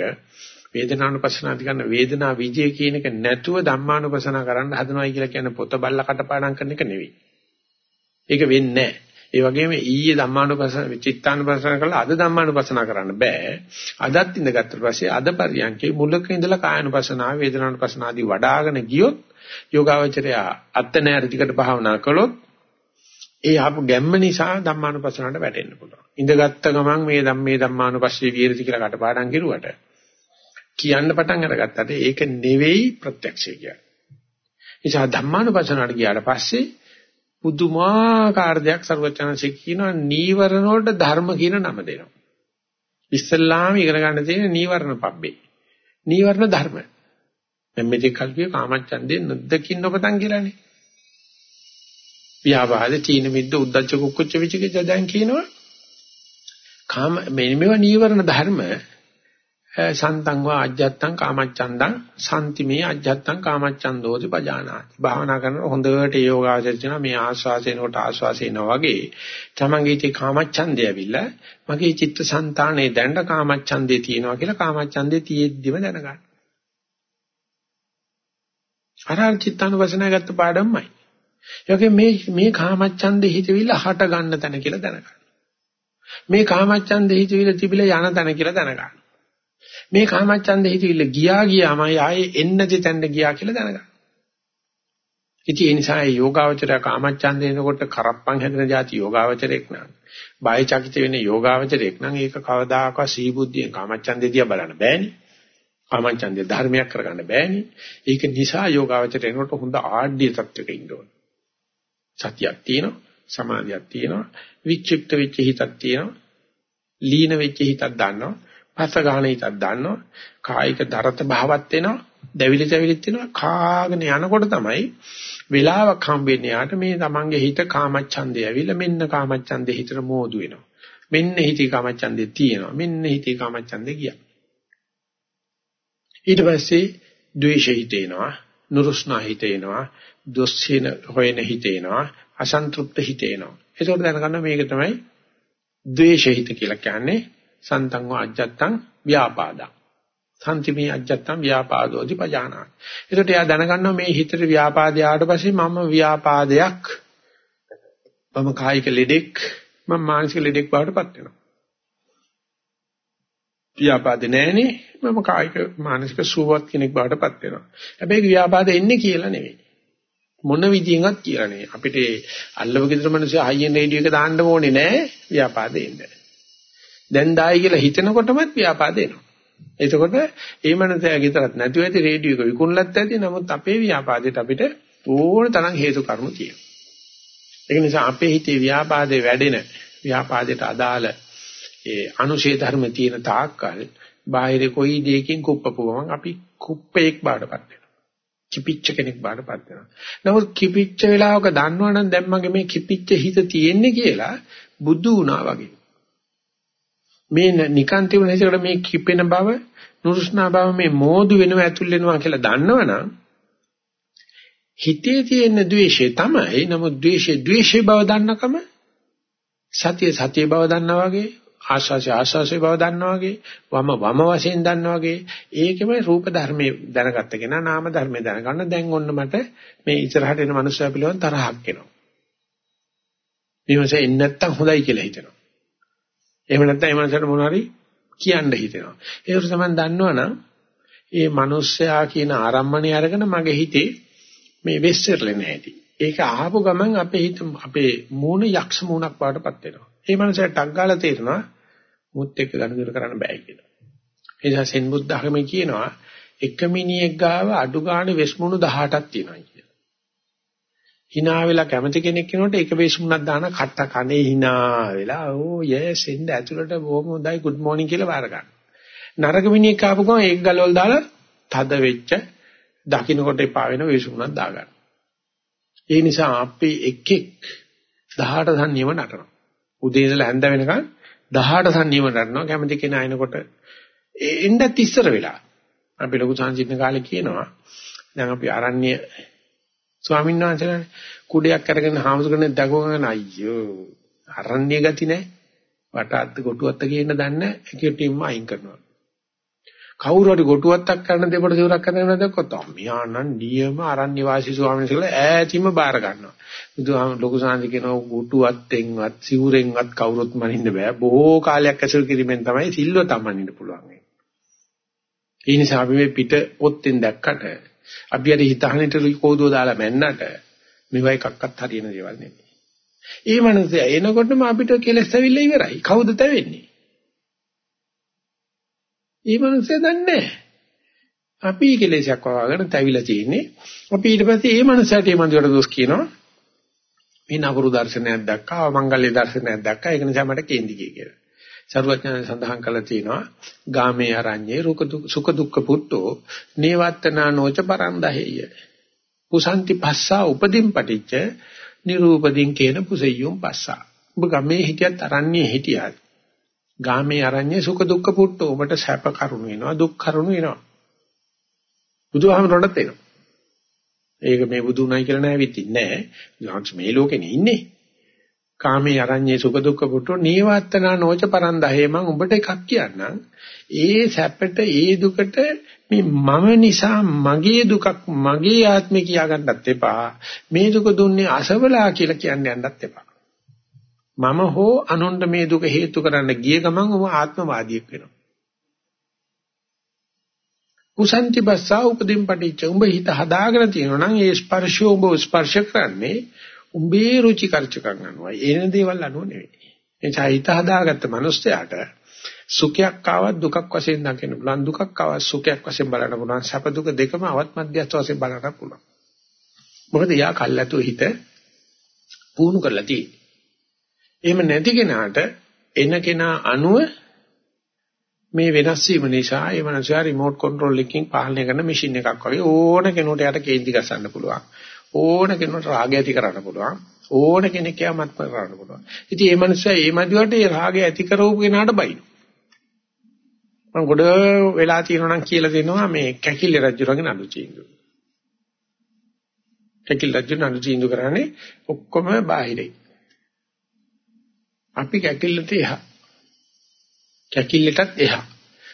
වේදනානුපස්සනාදී ගන්න වේදනා විජය කියන එක නැතුව ධම්මානුපස්සනා කරන්න හදනවයි කියලා කියන්නේ පොත බල්ල කටපාඩම් කරන එක නෙවෙයි. ඒක වෙන්නේ නැහැ. ඒ වගේම ඊයේ ධම්මානුපස්සන චිත්තානුපස්සන කළා අද ධම්මානුපස්සන කරන්න බෑ. අදත් ඉඳගත්තට පස්සේ අද පරියන්කේ මුලක ඉඳලා කායනුපස්සනාව වේදනානුපස්සන ආදී වඩ아가න ගියොත් යෝගාවචරය අත්නෑර දිකට භාවනා කළොත් ඒ ආපු ගැම්ම නිසා ධම්මානුපස්සනට වැටෙන්න පුළුවන්. ඉඳගත්ත ගමන් මේ ධම්මේ ධම්මානුපස්සේ විහෙරති කියලා කටපාඩම් කරුවට කියන්න පටන් අරගත්තට ඒක නෙවෙයි ප්‍රත්‍යක්ෂය කියන්නේ. නිසා ධම්මානුපස්සනට ගියාට පස්සේ පුදුමාකාර දෙයක් සර්වචනසික කියනවා නීවරණ වලට ධර්ම කියන නම දෙනවා. ඉස්සල්ලාම ඉගෙන ගන්න තියෙන නීවරණ පබ්බේ. නීවරණ ධර්ම. දැන් මේ කල්පිය කාමච්ඡන්දේ නොදකින් ඔබතන් කියලානේ. ව්‍යාපාද තීන මිද්ද උද්දච්ච කුක්කුච්ච විචිකිච්ඡ දැන් කියනවා. කාම මේ මේවා නීවරණ ධර්ම සන්තං වා අජ්ජත්තං කාමච්ඡන්දං සම්තිමේ අජ්ජත්තං කාමච්ඡන්දෝති පජානාති. භාවනා කරනකොට හොඳට යෝගාචරචන මේ ආස්වාසේනකොට ආස්වාසේනවා වගේ තමන්ගේ ඉති කාමච්ඡන්දය ඇවිල්ලා මගේ චිත්තසංතානේ දැනට කාමච්ඡන්දේ තියෙනවා කියලා කාමච්ඡන්දේ තියෙද්දිම දැනගන්න. අර චිත්තානුවසන ගත්ත පාඩම්මයි. ඒකේ මේ මේ කාමච්ඡන්දේ හිතවිල්ල හට ගන්න තැන කියලා දැනගන්න. මේ කාමච්ඡන්දේ හිතවිල්ල තිබිලා යන තැන කියලා දැනගන්න. මේ කාමච්ඡන්දේ හිතවිල්ල ගියා ගියාමයි ආයේ එන්නදී තැන්න ගියා කියලා දැනගන්න. ඉතින් ඒ නිසා මේ යෝගාවචරය කාමච්ඡන්දේ එනකොට කරප්පන් හැදෙන જાති යෝගාවචරයක් නං. බය චකිත වෙන යෝගාවචරයක් නං ඒක කවදාකවත් සීබුද්ධියෙන් කාමච්ඡන්දේ දිහා බලන්න බෑනේ. කාමච්ඡන්දේ ධර්මයක් කරගන්න බෑනේ. ඒක නිසා යෝගාවචරය එනකොට හොඳ ආඩ්‍ය තත්වයක ඉන්න ඕන. සතියක් තියෙනවා, සමාධියක් තියෙනවා, වික්ෂිප්ත වෙච්ච හිතක් තියෙනවා, ලීන වෙච්ච හිතක් දන්නවා. පස්ස ගන්න හිතක් දන්නවා කායික දරත භාවත් වෙනවා දැවිලි දැවිලිත් වෙනවා කාගෙන යනකොට තමයි වෙලාවක් හම්බෙන්නේ යාට මේ තමන්ගේ හිත කාමච්ඡන්දේ ඇවිල්ලා මෙන්න කාමච්ඡන්දේ හිතට මෝදු වෙනවා මෙන්න හිතේ කාමච්ඡන්දේ තියෙනවා මෙන්න හිතේ කාමච්ඡන්දේ ගියා ඊට පස්සේ ද්වේෂ හිතේනවා නුරුස්නා හිතේනවා දොස්සින හොයන හිතේනවා අසන්තෘප්ත හිතේනවා ඒකෝට දැනගන්න මේක තමයි ද්වේෂ හිත කියලා කියන්නේ සන්තං වාජ්ජත්තං ව්‍යාපාදං. සම්තිමේ අජත්තම් ව්‍යාපාදෝදි පජානාති. ඒකට එයා දැනගන්නවා මේ හිතට ව්‍යාපාදය ආවට පස්සේ මම ව්‍යාපාදයක් මම කායික ලෙඩෙක් මම මානසික ලෙඩෙක් බවට පත් වෙනවා. ව්‍යාපාද නැහැනේ මම කායික මානසික සුවවත් කෙනෙක් බවට පත් වෙනවා. හැබැයි ව්‍යාපාද එන්නේ කියලා නෙවෙයි. මොන විදියෙන්වත් කියලා නෙවෙයි. අපිට අල්ලව ගෙදර මිනිස්සු හයියෙන් රේඩියෝ එක දාන්න ඕනේ නෑ ව්‍යාපාදේ එන්නේ. දැන් දායි කියලා හිතනකොටමත් ව්‍යාපාද එනවා. එතකොට ඒ මනසයා ගෙදරත් නැතුව ඇති රේඩියෝ එක විකුණලත් ඇති. නමුත් අපේ ව්‍යාපාදයට අපිට ඕන තරම් හේතු කරුණු තියෙනවා. ඒක නිසා අපේ හිතේ ව්‍යාපාදේ වැඩෙන ව්‍යාපාදයට අදාළ ඒ අනුශේ ධර්ම තියෙන තාක්කල් බාහිර කොයි දෙයකින් කුප්පපුවම අපි කුප්පෙක් බාඩපත් වෙනවා. කිපිච්ච කෙනෙක් බාඩපත් වෙනවා. නමුත් කිපිච්ච වෙලාවක දන්නවනම් දැන් මගේ මේ කිපිච්ච හිත තියෙන්නේ කියලා බුදු වුණා වගේ. මේ නිකන් තිබුණ හිතකට මේ කිපෙන බව, නුරුස්නා බව මේ මෝදු වෙනවා ඇතුල් වෙනවා කියලා දන්නවනම් හිතේ තියෙන द्वේෂය තමයි. නමුත් द्वේෂය द्वේෂය බව දන්නකම සතිය සතිය බව දන්නා වගේ ආශාසය ආශාසය බව දන්නා වගේ වම වම වශයෙන් දන්නා වගේ ඒකෙම රූප ධර්මයේ දැනගත්ත කෙනා නාම ධර්මයේ දැනගන්න දැන් ඔන්න මට මේ ඉස්සරහට එන මනුස්සයා පිළිවන් තරහක් එනවා. ඊමසේ එන්නේ නැත්තම් හොඳයි කියලා හිතෙනවා. එහෙම නැත්නම් ඒ මනුස්සයාට මොන හරි කියන්න හිතෙනවා. ඒක තමයි දන්නවනම් ඒ මනුස්සයා කියන ආරම්මණය අරගෙන මගේ හිතේ මේ වෙස්සෙරලෙ නැහැටි. ඒක අහපු ගමන් අපේ හිත අපේ මූණ යක්ෂ මූණක් වඩටපත් වෙනවා. ඒ මනුස්සයා ටක් ගාලා තේරෙනවා මුත් එක්ක ගනුදෙනු කරන්න බෑ කියලා. ඒ නිසා සෙන් බුද්ධ ආගමේ කියනවා එක මිනිහෙක් ගාව අඩු ගානේ වෙස්මුණු 18ක් තියෙනවා කියලා. hina වෙලා කැමති කෙනෙක් කෙනකොට එක වෙස්මුණක් දාන කට්ට කනේ hina වෙලා oh, ඕ යස් එන්න ඇතුළට බොහොම හොඳයි good morning කියලා බාර ගන්න. නරක මිනිහෙක් ආපු ගමන් ඒක ගලවල් දාලා තද වෙච්ච දකින්නකොට එපා වෙන වෙස්මුණක් දා ගන්න. ඒ නිසා අපි එකෙක් 18 සංනියම නටනවා. උදේ ඉඳලා හැන්ද වෙනකන් 18 සංනියම නටනවා. කැමති කෙනා එනකොට එන්නත් ඉස්සර වෙලා. අපි ලොකු සංජීවන කාලේ කියනවා දැන් අපි ආරණ්‍ය ස්වාමීන් වහන්සේලානේ කුඩයක් අරගෙන හාමුදුරනේ දගවගෙන අයියෝ ආරණ්‍ය ගති නැහැ. වටාත් කොටුවත් කියන දන්නේ එකටින්ම අයින් කරනවා. කවුරු හරි ගොටුවත්තක් කරන දෙපොඩ සිවුරක් කරගෙන දැක්කොත් මියානන් නියම ආරණ්‍ය වාසී ස්වාමීන් වහන්සේලා ඈතින්ම බාර ගන්නවා. බුදුහාම ලොකු සාන්ති කියනවා ගොටුවත්තෙන්වත් සිවුරෙන්වත් කවුරුත් මනින්න බෑ. බොහෝ කාලයක් ඇසුරු කිරීමෙන් තමයි සිල්ව තමන්ින්න පුළුවන්. ඒ නිසා අපි මේ පිට පොත්තෙන් දැක්කට අපි අර හිතහනිට කෝදුව දාලා මැන්නට මේවා එකක්වත් හරියන දේවල් නෙමෙයි. ඒ මනසේ එනකොටම අපිට කෙලස් ඇවිල්ලා ඉවරයි. කවුද තැවෙන්නේ? ඒ මනුස්සයා දන්නේ නැහැ. අපි කෙලෙසක් වවාගෙන තැවිලා තියෙන්නේ. අපි ඊට පස්සේ ඒ මනුස්සයාට මේ මන්දිරට දොස් කියනවා. මේ නපුරු දර්ශනයක් දැක්කා, මංගල්‍ය දර්ශනයක් දැක්කා. ඒක නිසා මට කේන්ති කියලා. සරුවඥයන් සඳහන් කළා තියෙනවා ගාමේ අරඤ්ඤේ සුඛ දුක්ඛ පුට්ටෝ නේවත්තනා නොච පරන්දහෙය. පුසන්ති පස්සා උපදීන් පටිච්ච නිරූපදීන් කේන පුසෙය්‍යුම් පස්සා. ඔබ ගමේ හිටියත් අරඤ්ඤේ හිටියත් ගාමේ අරඤ්ඤේ සුඛ දුක්ඛ පුට්ටෝ. ඔබට සැප කරුණු වෙනවා දුක් කරුණු වෙනවා. බුදුහාමරණත් එනවා. ඒක මේ බුදු උනායි කියලා නෑ විත්තින්නේ නෑ. මේ ලෝකෙනේ ඉන්නේ. කාමේ අරඤ්ඤේ සුඛ දුක්ඛ පුට්ටෝ නීවත්තනා නොච පරන්දහේ මම උඹට එකක් කියන්නම්. ඒ සැපට ඒ දුකට මේ මම නිසා මගේ දුකක් මගේ ආත්මේ කියා ගන්නත් එපා. මේ දුක දුන්නේ අසවලා කියලා කියන්න යන්නත් එපා. මම හෝ අනුන්ට මේ දුක හේතු කරන්න ගිය ගමන් ඔබ ආත්මවාදියෙක් වෙනවා. කුසන්ති බස්සා උපදීන් පටිච්ච උඹ හිත හදාගෙන තියෙනවා නම් ඒ ස්පර්ශය උඹ ස්පර්ශ කරන්නේ උඹේ රුචි කරචකම් අනුවයි. එන දේවල් අනුව නෙවෙයි. එනිසා හිත හදාගත්ත මනුස්සයාට සුඛයක් ආවත් දුකක් වශයෙන් දකින්න පුළුවන් දුකක් ආවත් සුඛයක් වශයෙන් බලන්න පුළුවන් සැප දුක දෙකම අවත් මධ්‍යස්ථ වශයෙන් බලන්න පුළුවන්. මොකද යා කල්ැතු හිත පුහුණු කරලා තියෙන්නේ. එහෙම නැති කෙනාට එන කෙනා අනුව මේ වෙනස් වීම නිසා ඒ මනුස්සයා රිමෝට් කන්ට්‍රෝල් එකකින් පාලනය කරන මැෂින් එකක් වගේ ඕන කෙනෙකුට යට කේන්ති ගසන්න පුළුවන්. ඕන කෙනෙකුට රාගය ඇති කරන්න පුළුවන්. ඕන කෙනෙක් යමත් කරන්න පුළුවන්. ඉතින් මේ මනුස්සයා මේ මදිවට ඒ රාගය ඇති කරවපු කෙනාට බයින. මම ගොඩ වෙලා තියෙනවා නම් කියලා දෙනවා මේ කැකිලි රජුරගේ නඩු චීඳු. කැකිලි රජු නඩු චීඳු කරන්නේ ඔක්කොම බාහිරයි. අපි කැකිල්ලට එහා. කැකිල්ලටත් එහා.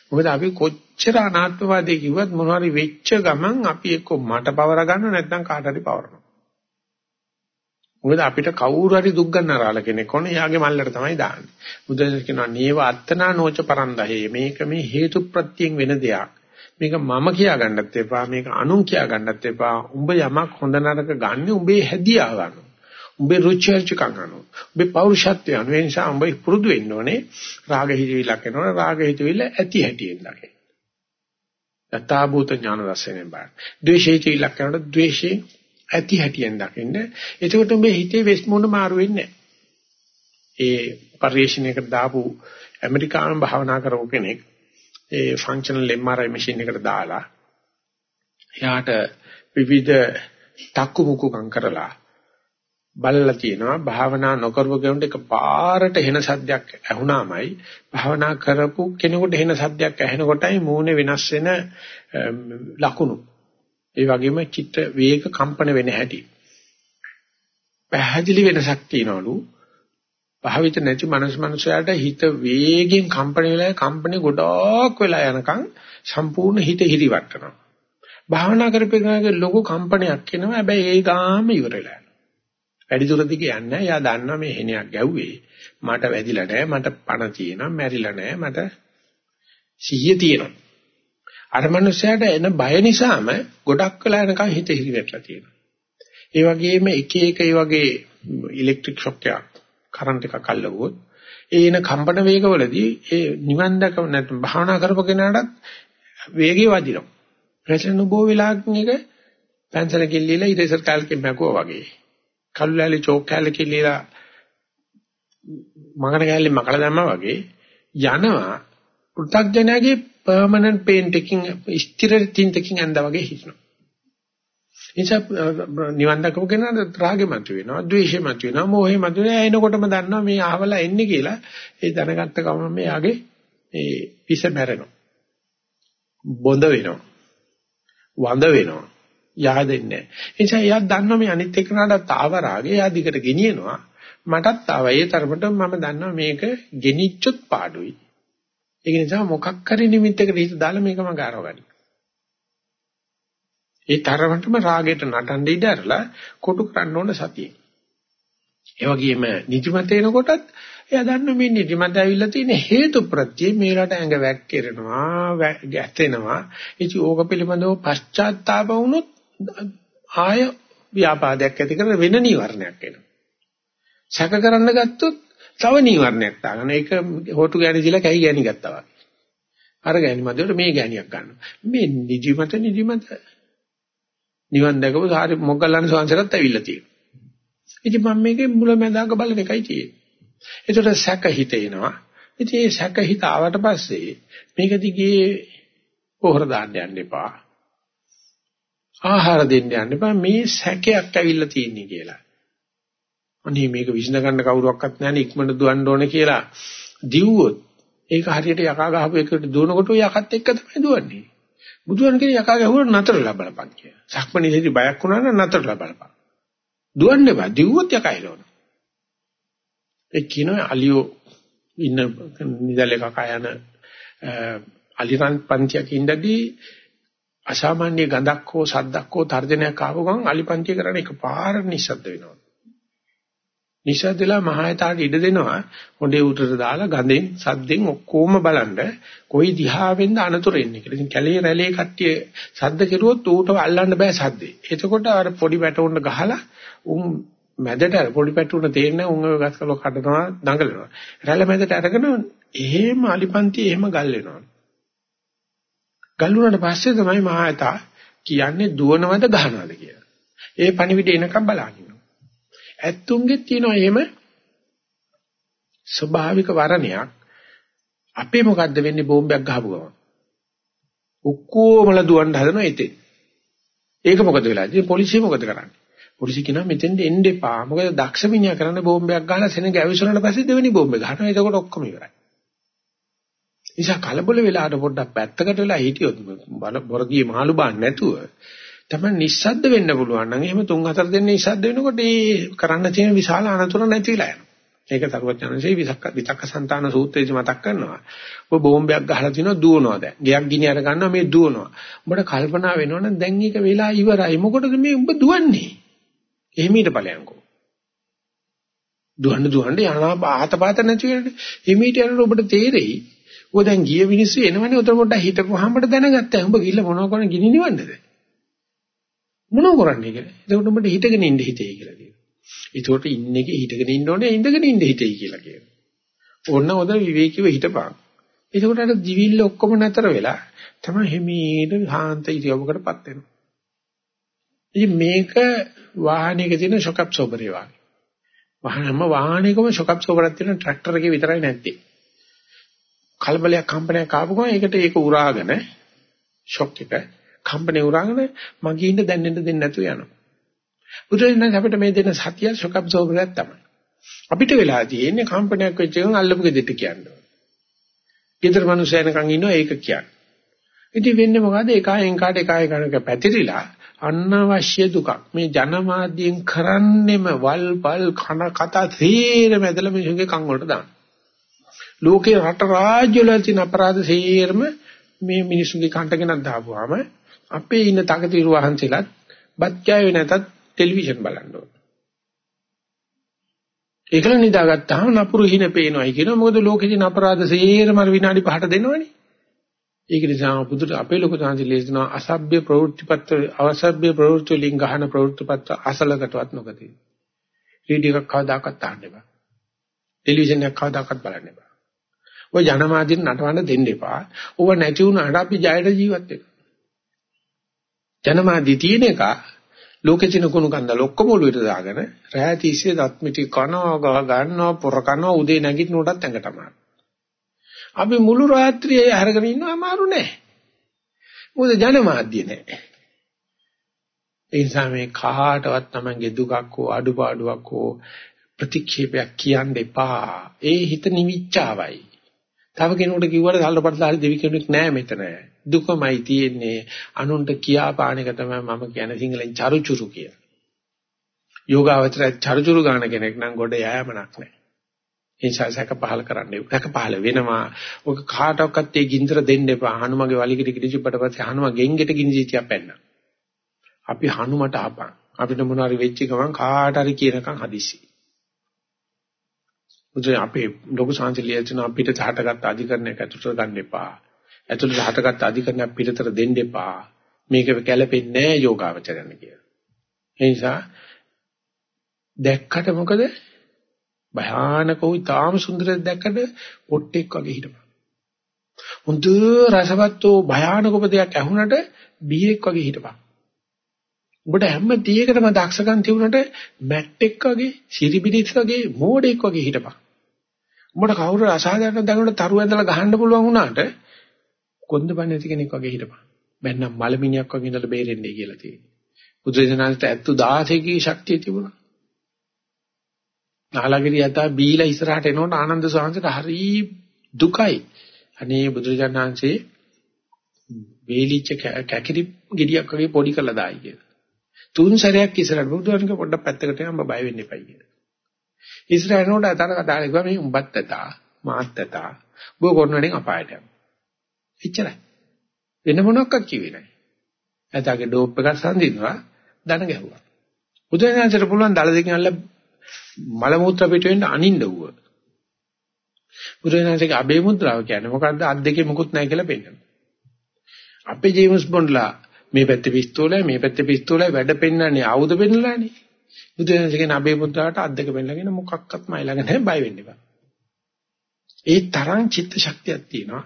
මොකද අපි කොච්චර අනාත්මවාදී කිව්වත් මොනවාරි වෙච්ච ගමන් අපි එක්ක මට පවර ගන්න නැත්නම් කාට හරි පවරනවා. මොකද අපිට කවුරු හරි දුක් ගන්නරාල කෙනෙක් ඕනේ එයාගේ මල්ලට තමයි දාන්නේ. බුදුන් කියනවා නේව අත්තනා නොච පරන්දහේ මේක මේ හේතු ප්‍රත්‍යයෙන් වෙන දෙයක්. මේක මම කියා ගන්නත් එපා මේක අනුන් කියා ගන්නත් එපා. උඹ යමක් හොඳ නරක ගන්න උඹේ හැදියා ගන්න. උඹේ රුචර්චකම් අනුව. උඹේ පෞරුෂත්වය අනුව. ඒ නිසා උඹ පුරුදු වෙන්න ඕනේ රාග හිතවිල්ලක් එනවනේ රාග හිතවිල්ල ඇති හැටියෙන් දකින්න. යථාභූත ඥාන දර්ශනයෙන් බලන්න. ද්වේෂ හිතවිල්ලක් කරනකොට ද්වේෂේ ඇති හැටියෙන් දකින්න. එතකොට උඹේ හිතේ වෙස් මොන මාරු වෙන්නේ ඒ පරිශ්‍රණයකට දාපු ඇමරිකානු භාවනා කරපු කෙනෙක් ඒ ෆන්ක්ෂනල් MRI මැෂින් එකට දාලා එයාට විවිධ තක්කු මුකුකම් කරලා බලලා තියෙනවා. භාවනා නොකරපු කෙනෙකුට එක පාරට එන සද්දයක් ඇහුණාමයි භාවනා කරපු කෙනෙකුට එන සද්දයක් ඇහෙනකොටයි මූණේ වෙනස් වෙන ලකුණු. ඒ වගේම චිත්ත වේග කම්පන වෙන හැටි. පැහැදිලි වෙනසක් තියනවලු. භාවිත නැති මනස මනුෂයාට හිත වේගෙන් කම්පන වෙලා කම්පනේ ගොඩක් වෙලා යනකම් සම්පූර්ණ හිත හිරිවටනවා භාවනා කරපේකනගේ ලොකු කම්පනයක් එනවා. හැබැයි ඒ ගාම ඉවරලා. වැඩි දුර දිග යන්නේ නැහැ. එයා දන්නවා මේ හෙනයක් ගැව්වේ. මට වැදිලා නැහැ. මට පණ තියෙනවා. මැරිලා නැහැ. මට සිහිය තියෙනවා. අර මනුස්සයාට එන බය නිසාම ගොඩක් වෙලා යනකම් හිත හිරිවැටලා තියෙනවා. ඒ වගේම එක එක ඒ වගේ ඉලෙක්ට්‍රික් ෂොක් එකක් කරන්ට් එකක් අල්ලගුවොත් ඒ එන කම්පන වේගවලදී ඒ නිවන් දැක නැත්නම් භාවනා කරපගෙනාටත් වේගය වදිනවා. ප්‍රශ්න නොබෝ වෙලාවකින් එක පැන්සල කිල්ලීලා ඉරේසර් කාලෙකින් මැකුවා වගේ. කළු ලෑලි චෝක් කෑල්ල කිලිලා මගන කෑල්ලෙන් මකලා දැම්මා වගේ යනවා පෘථග්ජනයාගේ පර්මනන්ට් පේන්ට් එකකින් ස්ථිර තින්ත එකකින් ඇඳා වගේ හිටිනවා. නිසා නිවන් දකපු කෙනාට රාගෙ මත වෙනවා, ද්වේෂෙ මත වෙනවා, මෝහෙ මත වෙනවා. එනකොටම දන්නවා මේ ආවලා එන්නේ කියලා. ඒ දැනගත්ත ගමන් මෙයාගේ ඒ පිස මැරෙනවා. බොඳ වෙනවා. වඳ වෙනවා. Yaadෙන්නේ නැහැ. ඒ නිසා එයා දන්නවා මේ අනිත් එක්කනටත් ආව රාගය එයා දිගට ගෙනියනවා. මටත් ආවා. ඒ තරමට මම දන්නවා මේක ගෙනිච්චොත් පාඩුයි. ඒක නිසා මොකක් හරි නිමිත්තකට හිත දාලා මේක මම ගාරවගන්න. ඒ තරමටම රාගයට නටන්න ඉඩ අරලා කොටු කරන්න ඕන සතියේ. ඒ වගේම නිදිමත එනකොටත් එයා දන්න මේ නිදිමත ඇවිල්ලා තියෙන හේතු ප්‍රත්‍ය මේලට ඇඟ වැක්කිරෙනවා ගැටෙනවා ඉති ඕක පිළිබඳව පශ්චාත්තාප වුණොත් ආය ව්‍යාපාදයක් ඇති කරන වෙන නීවරණයක් එනවා. සැක කරන්න ගත්තොත් තව නීවරණයක් දාගන්න. ඒක හොටු ගෑණි දිලා කැහි ගෑණි ගත්තා වගේ. අර ගෑණි මැදට මේ ගෑණියක් ගන්නවා. මේ නිදිමත නිදිමත නිවන් දැකපු සාරි මොග්ගල්ලාන සංසාරත් ඇවිල්ලා තියෙනවා. ඉතින් මම මේකේ මුලැමැදාක බලන එකයි තියෙන්නේ. ඒතර සැක හිතේනවා. ඉතින් මේ සැක හිත ආවට පස්සේ මේක දිගේ පොහොර දාන්න යන්න එපා. ආහාර දෙන්න යන්න එපා මේ සැකයක් ඇවිල්ලා තියෙන්නේ කියලා. අනේ මේක විසඳ ගන්න කවුරුවක්වත් නැහැ ඉක්මනට දුවන්න ඕනේ කියලා දිව්වොත් ඒක හරියට යකා ගහපු එකට දුවනකොට ඔය යකත් එක්ක තමයි දුවන්නේ. බුදුන් කියන යකා ගහුවොත් නතරලා බලපන් කියලා. සක්මණේදී බයක් වුණා නම් නතරලා බලපන්. දුවන්න එපා. දිව්වොත් යකා එළවන. ඒ කියනවා අලියෝ ඉන්න නිදල් එකක යන අලිරන් පන්තියක ඉඳදී අසාමාන්‍ය ගඳක් හෝ සද්දක් හෝ තර්ජනයක් ආව ගමන් අලිපන්තිය කරන්නේ එකපාර නිස්සද්ද වෙනවා. නිස්සද්දලා මහයතාට ඉඩ දෙනවා හොඬේ උඩට දාලා ගඳෙන් සද්දෙන් ඔක්කොම බලන්න කොයි දිහාවෙන්ද අනතුරු එන්නේ කියලා. ඉතින් කැලේ රැළේ කට්ටිය සද්ද කෙරුවොත් ඌට අල්ලන්න බෑ සද්දේ. එතකොට අර පොඩි පැටවුන්න ගහලා උන් මැදට පොඩි පැටවුන්න තේරෙන උන් ඔය ගස්කල කඩනවා දඟලනවා. රැළ මැදට අරගෙන එහෙම අලිපන්තිය එහෙම ගල් වෙනවා. ගල් වුණාට පස්සේ තමයි මහායතා කියන්නේ දුවනවද ගහනවද කියලා. ඒ පණිවිඩ එනකම් බලන්න. ඇත්තුන්ගෙත් තියෙනවා එහෙම ස්වභාවික වරණයක්. අපේ මොකද්ද වෙන්නේ බෝම්බයක් ගහපු ගමන්. ඔක්කොමලා දුවන්න හදනවා එතෙන්. ඒක මොකද වෙලා? ඉතින් පොලිසිය මොකද කරන්නේ? පොලිසිය කියනවා මෙතෙන්ට එන්න එපා. මොකද දක්ෂ මිනිහා කරන්නේ බෝම්බයක් ගහලා සෙනග ඇවිස්සුනට පස්සේ දෙවෙනි බෝම්බේ ගහනවා. එතකොට ඔක්කොම ඉවරයි. නිසා කලබල වෙලාට පොඩ්ඩක් පැත්තකට වෙලා හිටියොත් බොරදී මහලු බාන්න නැතුව තමයි නිස්සද්ද වෙන්න පුළුවන් නම් එහෙම තුන් හතර දෙනෙක් නිස්සද්ද වෙනකොට ඒ කරන්න තියෙන විශාල අනතුර නැතිලා යනවා. ඒක තරුවචනසේ විතක්ක විතක්ක සංතාන සූත්‍රයේදී මතක් කරනවා. ඔබ බෝම්බයක් ගහලා තිනවා දුවනවා දැන්. ගයක් ගිනි අර ගන්නවා මේ දුවනවා. උඹට කල්පනා වෙනවනම් දැන් ඒක වෙලා ඉවරයි. මොකටද මේ උඹ දුවන්නේ? එහෙම ඊට ඵලයන්කෝ. දුවන්න දුවන්න යනවා ආතපාත නැති වෙන්නේ. හිමීට යනකොට ඔබට තේරෙයි. ඔය දැන් ගිය මිනිස්සු එනවනේ උතර පොඩ්ඩක් හිතපුවාම ඔබට දැනගත්තා. උඹ ගිහිල්ලා මොනව කරන ගිනි නිවන්නද? මොනව කරන්නේ කියලා. එතකොට උඹට හිතගෙන ඉන්න හිතේ කියලා කියනවා. ඒකට ඉන්න එකේ හිතගෙන ඉන්න ඕනේ ඉඳගෙන ඉන්න හිතේ කියලා කියනවා. ඕන්න ඔද විවේකීව හිටපන්. එතකොට අර දිවිල්ල ඔක්කොම නැතර වෙලා තමයි හිමීට සාන්ත ඉරියව්වකටපත් වෙනවා. ඉතින් මේක වාහනයක තියෙන ෂොක් ඇබ්සෝබරේ වගේ. හැම වාහනයකම ෂොක් ඇබ්සෝබරක් තියෙන ට්‍රැක්ටර් එකේ විතරයි නැත්තේ. කලබලයක් කම්පනයක් ආපු ගමන් ඒකට ඒක උරාගෙන ෂොක් එක කම්පනේ උරාගෙන මගේ ඉන්න දැනෙන්න දෙන්නේ නැතුව යනවා. බුදුරජාණන් අපිට මේ දෙන සතිය ෂොක් ඇබ්සෝබරයක් තමයි. අපිට වෙලා තියෙන්නේ කම්පනයක් වෙච්ච එකන් අල්ලපු ගෙදෙට්ට කියන්නේ. ගෙදර මිනිස්සයන්කන් ඉන්නවා ඒක කියන්නේ. ඉතින් වෙන්නේ මොකද? එකයෙන් කාට එකයි කනක පැතිරිලා අනවශ්‍ය දුකක්. මේ ජනමාධ්‍යයෙන් කරන්නෙම වල්පල් කන කතා තේරෙම ඇදලා මිනිහුගේ කන් වලට දාන. ලෝකේ රට රාජ්‍ය වල තියෙන අපරාධ සේරම මේ මිනිසුන්ගේ කන්ට ගෙනත් දාපුවාම අපේ ඉන්න තකතිරු වහන්සේලාත් බත් කෑවේ නැතත් ටෙලිවිෂන් බලන්න ඕන. ඒකල නිදාගත්තාම නපුරු හිණ පේනවායි කියනවා මොකද ලෝකේ තියෙන අපරාධ සේරම විනාඩි 5ට දෙනවනේ. ඒක නිසා බුදුට අපේ ලොකු සංසි ලේසනවා අසභ්‍ය ප්‍රවෘත්තිපත්ත අවසභ්‍ය ප්‍රවෘත්ති වලින් ගහන ප්‍රවෘත්තිපත්ත අසලකටවත් නොකදී. රේඩියෝ එකක් කවදාකවත් අහන්න එපා. ටෙලිවිෂන් එකක් කවදාකවත් බලන්න එපා. ඔය ජනමාධ්‍යෙන් නටවන්න දෙන්න එපා. ඕව නැති වුණාට අපි ජයට ජීවත් වෙනවා. ජනමාධ්‍ය තියෙන එක ලෝකේ තියෙන කුණු කන්දල් ඔක්කොම ඔළුවට දාගෙන රෑ තිස්සේ දත් මිටි කනවා ගන්නවා පොර කනවා උදේ නැගිටිනකොටත් ඇඟට අමාරු. අපි මුළු රාත්‍රියේ අරගෙන ඉන්නවා අමාරු නෑ. මොකද ජනමාධ්‍ය නෑ. ඒ නිසා මේ කාටවත් Tamange දුකක් හෝ අඩුපාඩුවක් හෝ ප්‍රතික්ෂේපයක් කියන්න එපා. ඒ හිත නිවිච්චාවයි. තව කෙනෙකුට කිව්වට සල්ලපටලාරි දෙවි කෙනෙක් නෑ මෙතන. දුකමයි තියෙන්නේ. අනුන්ට කියාපාන එක තමයි මම කියන්නේ සිංහලෙන් චරුචුරු කිය. යෝගාවචරය චරුචුරු ගන්න කෙනෙක් නම් ගොඩ යෑමක් නෑ. ඒ නිසා සැක පහල කරන්න සැක පහල වෙනවා. ඔක කාටවත් ඒ ගින්දර දෙන්න එපා. හනුමගේ වලිගෙට කිදිච්චපට පස්සේ හනුම ගෙන්ගෙට ගිනිජිතියක් පැන්න. අපි හනුමට ආපන්. අපිට මොනවාරි වෙච්ච ගමන් කාට හරි කියනකම් හදිසි. මුදේ අපේ ලොකු සංසිලිය කියන අපිට හටගත් අධිකරණයක් ඇතුළට ගන්න එපා. ඇතුළට හටගත් අධිකරණයක් පිටතට දෙන්න එපා. මේක කැළපෙන්නේ නැහැ යෝගාවචරණ කියලා. ඒ නිසා දැක්කට මොකද භයානක වූ තාම සුන්දරයක් දැක්කට පොට්ටෙක් වගේ හිටපන්. හොඳ රසවත් වූ භයානක උපදයක් ඇහුනට බීරෙක් වගේ හිටපන්. උඹට හැම තියකටම දක්ෂකම් තිබුණට මැට්ටෙක් වගේ, සිරිබිරිස් වගේ, මෝඩෙක් වගේ හිටපන්. උඹට කවුරු අසාධාරණ දඟලට තරු ඇඳලා ගහන්න පුළුවන් වුණාට කොන්ද බන්නේ නැති කෙනෙක් වගේ හිටපන්. බැන්නම් මලමිනියක් වගේ ඉඳලා බේරෙන්නේ කියලා තියෙනවා. බුදුරජාණන්ට 76 ශක්තිය තිබුණා. නාලගිරිය යතා බීලා ඉස්සරහට එනකොට ආනන්ද සාංශට හරි දුකයි. අනේ බුදුරජාණන්සේ වේලිච්ච කැකිරි ගෙඩියක් වගේ පොඩි කරලා දායි කියලා. තුන් සැරයක් ඉස්සරහට බුදුරජාණන්ගේ පොඩ්ඩක් පැත්තකට යන්න බය වෙන්න එපයි කියලා. ඉස්සරහට එනකොට අතන කතා කරලා මේ උඹත් ඇතා මාත් ඇතා. ඔබ කරනවනේ අපායට යනවා. එච්චරයි. වෙන මොනක්වත් කිව්වේ නැහැ. ඇතාගේ ඩෝප් එකක් සංදිනවා දන ගැහුවා. බුදුරජාණන්සේට පුළුවන් දල දෙකෙන් අල්ල මල මුත්‍රා පිට වෙන්න අනින්න ඌව. බුදුරජාණන්සේගේ අබේ මුද්‍රාව කියන්නේ මොකද්ද? අත් දෙකේ මුකුත් නැහැ කියලා පෙන්නනවා. අපේ ජේම්ස් බොන්ඩ්ලා මේ පැත්තේ පිස්තෝලයි මේ පැත්තේ පිස්තෝලයි වැඩ පෙන්නන්නේ ආයුධ පෙන්නලානේ. බුදුරජාණන්සේගේ අබේ මුද්‍රාවට අත් දෙක පෙන්නගෙන මොකක්වත් මයි ළඟ නැහැ බය වෙන්න එපා. ඒ තරම් චිත්ත ශක්තියක් තියෙනවා.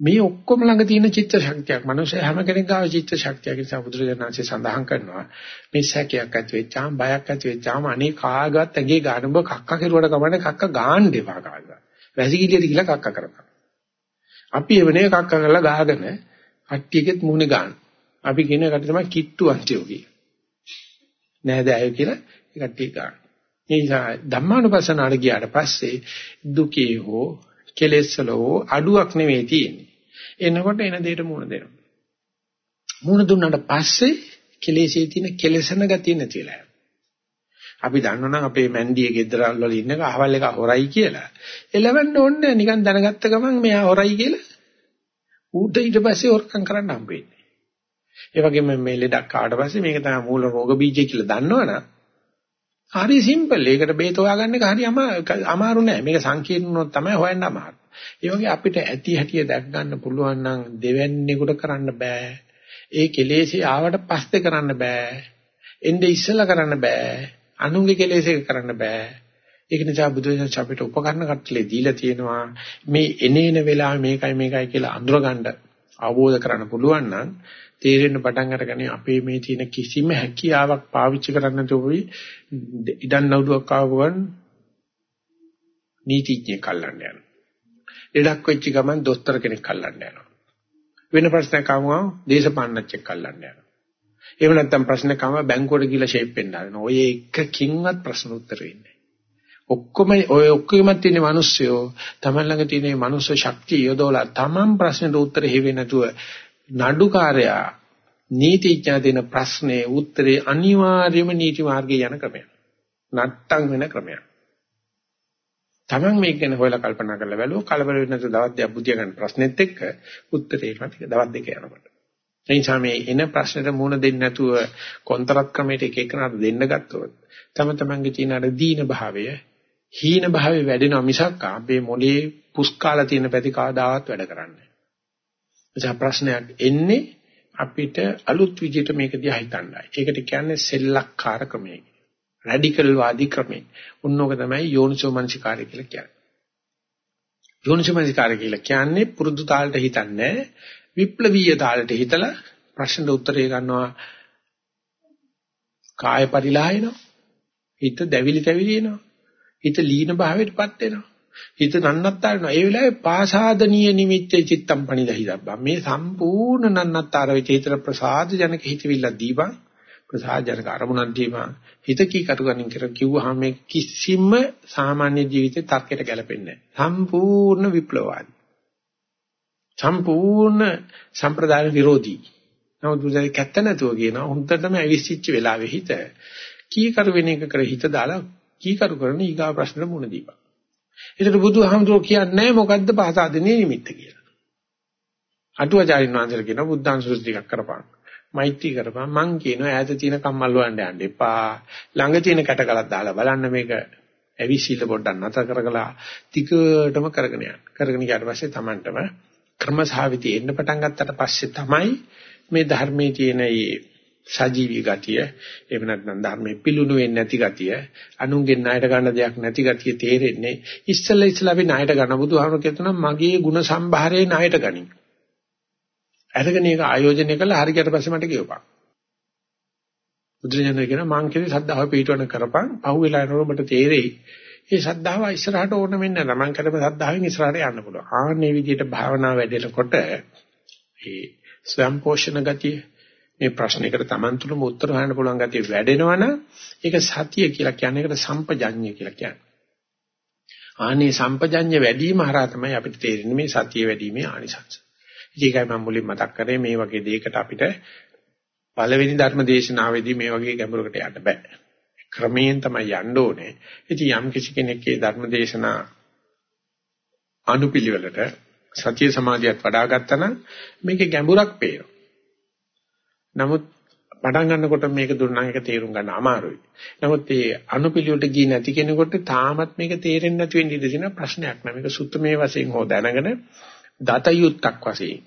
මේ ඔක්කොම ළඟ තියෙන චිත්ත ශක්තියක් මනුෂ්‍ය හැම කෙනෙක් ගාව චිත්ත ශක්තියක් නිසා බුදුරජාණන්සේ සඳහන් කරනවා. මේ සැකයක් ඇති වෙච්චාම බයක් ඇති වෙච්චාම අනේ කාගවත් ඇගේ ගානඹ කක්ක කෙරුවට කමන්නේ කක්ක ගාන්න දෙපා කාගවත්. වැසිකිළියට ගිහලා කක්ක කරපන් අපි එවනේ කක්ක කරලා ගහගෙන අට්ටියකෙත් මුහුණේ ගන්න. අපි කියන එකට තමයි කිට්ටු අන්තියෝ කිය නේද අය කියලා ඒ කට්ටිය ගන්න ඒ නිසා ධම්මානුපස්සනාවට ගියාට පස්සේ දුකේ හෝ කෙලෙස් වල අඩුවක් නෙවෙයි තියෙන්නේ එනකොට එන දෙයට මුණ දෙනවා. මුණ දුන්නාට පස්සේ කෙලෙසේ තියෙන කෙලසන ගතිය නැතිලා යනවා. අපි දන්නවනම් අපේ මැන්ඩියේ ගෙදරල් වල ඉන්න කහවල් එක හොරයි කියලා. එලවන්න ඕනේ නිකන් දැනගත්ත ගමන් මෙයා හොරයි කියලා. ඌට ඊට පස්සේ හොරකම් කරන්න හම්බ වෙන්නේ. ඒ වගේම මේ ලෙඩක් ආවට පස්සේ මේක තමයි මූල රෝග බීජය කියලා දන්නවනම් හරි සිම්පල්. ඒකට බේත හොයාගන්න එක හරි අමාරු නෑ. මේක සංකීර්ණව තමයි හොයන්න අමාරු. ඒ වගේ අපිට ඇති හැටිය දැක් ගන්න පුළුවන් නම් දෙවැන්නේකට කරන්න බෑ. ඒ කෙලෙසේ ආවට පස්සේ කරන්න බෑ. එnde ඉස්සලා කරන්න බෑ. අනුන්ගේ කෙලෙසේ කරන්න බෑ. ඒක නිසා බුදුසසුන අපිට උපකරණ කට්ටලේ දීලා තියෙනවා මේ එනේන වෙලාව මේකයි මේකයි කියලා අඳුරගන්න අවබෝධ කරගන්න පුළුවන් නම් තේරෙන්න පටන් අරගෙන අපේ මේ තියෙන කිසිම හැකියාවක් පාවිච්චි කරන්න නැතුවයි ඉඩම් නවුවක් ආවගමන් නීතිඥයෙක් කල්ලන්න යනවා. ලෙඩක් වෙච්ච ගමන් දොස්තර කෙනෙක් කල්ලන්න යනවා. වෙන ප්‍රශ්නයක් ආවම දේශපාලනච්චෙක් කල්ලන්න යනවා. එහෙම නැත්නම් ප්‍රශ්නයක් ආවම බැංකුවට ගිහලා ෂේප් වෙන්න හදනවා. ඔය එකකින්වත් ප්‍රශ්න උත්තර වෙන්නේ ඔක්කොම ඔය ඔක්කොම තියෙන මිනිස්සුયો තමන් ළඟ තියෙන මනුස්ස ශක්තිය යොදවලා තමන් ප්‍රශ්නෙට උත්තර හේවෙන්නේ නැතුව නඩුකාරයා නීතිඥයා දෙන ප්‍රශ්නේ උත්තරේ අනිවාර්යයෙන්ම නීති මාර්ගයේ යන ක්‍රමයක්. නට්ටම් වෙන ක්‍රමයක්. Taman මේක ගැන හොයලා කල්පනා කරලා බැලුවොත් කලබල වෙන්නේ නැතුව දවස් දෙකක් බුදිය ගන්න ප්‍රශ්නෙත් එක්ක උත්තරේ ටික දවස් දෙක යනකොට. ඒ නිසා මේ එන ප්‍රශ්නෙට මුහුණ දෙන්නේ නැතුව කොන්තරත් ක්‍රමයට එක එකනට දෙන්න ගත්තොත් තම තමන්ගේ තියෙන අර දීන භාවය, හීන භාවය වැඩෙනවා මිසක් අපේ මොලේ පුස්කාලා තියෙන පැති කවදාවත් වැඩ කරන්නේ නැහැ. ප්‍රශ්නයක් එන්නේ අපිට අලුත් විදිහට මේක දිහා හිතන්නයි. ඒකට කියන්නේ සෙල්ලක්කාර ක්‍රමය. රැඩිකල් වාදී ක්‍රමය. උන්නෝක තමයි යෝනිසෝ මනසිකාරය කියලා කියන්නේ. යෝනිසෝ මනසිකාරය කියලා කියන්නේ පුරුදු තාලට හිතන්නේ විප්ලවීය තාලට හිතලා ප්‍රශ්නට උත්තරය ගන්නවා කාය පරිලායනවා. හිත දැවිලි තැවිලි එනවා. හිත ලීන භාවයටපත් වෙනවා. හිත නන්නත්තරනවා. ඒ වෙලාවේ පාසාදනීය නිමිත්තේ චිත්තම් පණිදහිදබ්බා. මේ සම්පූර්ණ නන්නත්තර වෙච්ච හිතට ප්‍රසාද ජනක හිතවිල්ල දීපන්. ප්‍රසාද ජනක අරමුණක් දීපන්. හිත කී කටු ගන්න කියලා කිව්වහම මේ කිසිම සාමාන්‍ය ජීවිතේ තර්කයට ගැලපෙන්නේ නැහැ. සම්පූර්ණ විප්ලවවාදී. සම්පූර්ණ සම්ප්‍රදාය විරෝධී. නමුත් බුදුරජාණන් කැත්ත නැතුව කියනවා හොඳටම ඇවිස්සිච්ච වෙලාවේ හිත කී කරු වෙන එක කර හිත දාලා කී කරු කරන ඊගා ප්‍රශ්නෙට මුණ දීපන්. ඒකට බුදුහාමුදුරුවෝ කියන්නේ මොකද්ද පාසාදනේ නිමිත්ත කියලා. අටුවාචාරින් වහන්සේලා කියනවා බුද්ධාංශුස් ටිකක් කරපන්. මෛත්‍රී කරපන්. මං කියනවා ඈත තියෙන කම්මල් වලන්න යන්න එපා. ළඟ තියෙන කැටකලක් දාලා බලන්න මේක ඇවිසිල්ල පොඩ්ඩක් නැතර කරගලා ටිකටම කරගෙන යන්න. කරගෙන ගියාට පස්සේ Tamanටම ක්‍රමසහවිති එන්න පටන් ගත්තට පස්සේ තමයි මේ ධර්මයේ තියෙන මේ සජීවී ගතිය එහෙම නැත්නම් ධර්මයේ පිලුණු වෙන්නේ නැති ගතිය අනුන්ගෙන් ණයට ගන්න දෙයක් නැති ගතිය තේරෙන්නේ ඉස්සෙල්ලා ඉස්සෙල්ලා අපි ණයට ගන්න බුදුහාමර කියනවා මගේ ಗುಣ සම්භාරයේ ණයට ගනි. අරගෙන ඒක ආයෝජනය කළා හරියට පස්සේ මට කියවපන්. බුදුරජාණන් කියනවා මං කියන්නේ සද්ධාව පිටවන කරපන් පහුවෙලා යනකොට ඔබට තේරෙයි. ඒ සද්ධාව ඉස්සරහට ඕන වෙන්නේ නැහැ. මං කරපු සද්ධාවෙන් ඉස්සරහට යන්න පුළුවන්. ආන්නේ විදිහට භාවනාව වැඩෙනකොට ඒ ස්වයං පෝෂණ ගතිය මේ ප්‍රශ්නයකට Taman තුලම උත්තර හොයන්න පුළුවන් ගැතිය වැඩෙනවනම් ඒක සතිය කියලා කියන්නේ ඒකට සම්පජඤ්ඤය කියලා කියන්නේ. ආනේ සම්පජඤ්ඤ වැඩිම හරහා තමයි අපිට තේරෙන්නේ මේ සතිය වැඩිීමේ ආනිසංස. ඒකයි මම මුලින් මතක් කරේ මේ වගේ දෙයකට අපිට පළවෙනි ධර්ම දේශනාවේදී මේ වගේ ගැඹුරකට යන්න බෑ. ක්‍රමයෙන් තමයි යන්න ඕනේ. ඉතින් යම් කිසි කෙනෙක්ගේ ධර්ම දේශනා අනුපිළිවෙලට සතිය සමාධියත් වඩා ගත්තා නම් මේකේ ගැඹුරක් පේනවා. නමුත් පටන් ගන්නකොට මේක දුන්නා එක තේරුම් ගන්න අමාරුයි. නමුත් මේ අනුපිළිවෙලට ගියේ නැති කෙනෙකුට තාමත් මේක තේරෙන්නේ නැති වෙන්න ඉඩ තියෙන ප්‍රශ්නයක් නෑ. මේක සුත්තමේ වශයෙන් හෝ දැනගෙන දතයුත්තක් වශයෙන්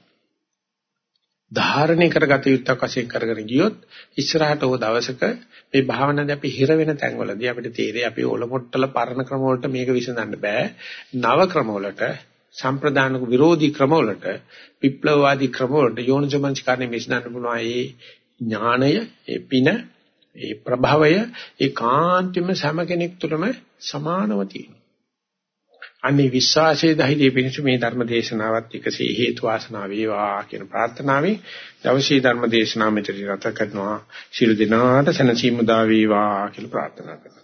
ධාරණය කරගත යුත්තක් වශයෙන් කරගෙන ගියොත් ඉස්සරහට ඕ දවසක මේ භාවනාවේ අපි හිර වෙන තැන්වලදී අපිට තේරෙයි අපි ඔලොමොට්ටල පරණ ක්‍රම වලට මේක විසඳන්න බෑ. නව ක්‍රම වලට සම්ප්‍රදානක විරෝධී ක්‍රමවලට විප්ලවවාදී ක්‍රමවලට යෝනිසමංස්කාරණය විශ්නාන්න පුළුවන් ඒ ඥාණය ඒ පින ඒ ප්‍රභවය ඒ කාන්තිම සම කෙනෙක් තුළම සමානව තියෙනවා. අනේ විශ්වාසයේ ධෛර්යය පිණිස මේ ධර්ම දේශනාවත් එකසේ හේතු වාසනා වේවා කියන ප්‍රාර්ථනාවෙන් දවසේ ධර්ම දේශනාව මෙතන රත කරනවා. ශිරු දිනාට සනසීමු දා වේවා කියලා ප්‍රාර්ථනා කරනවා.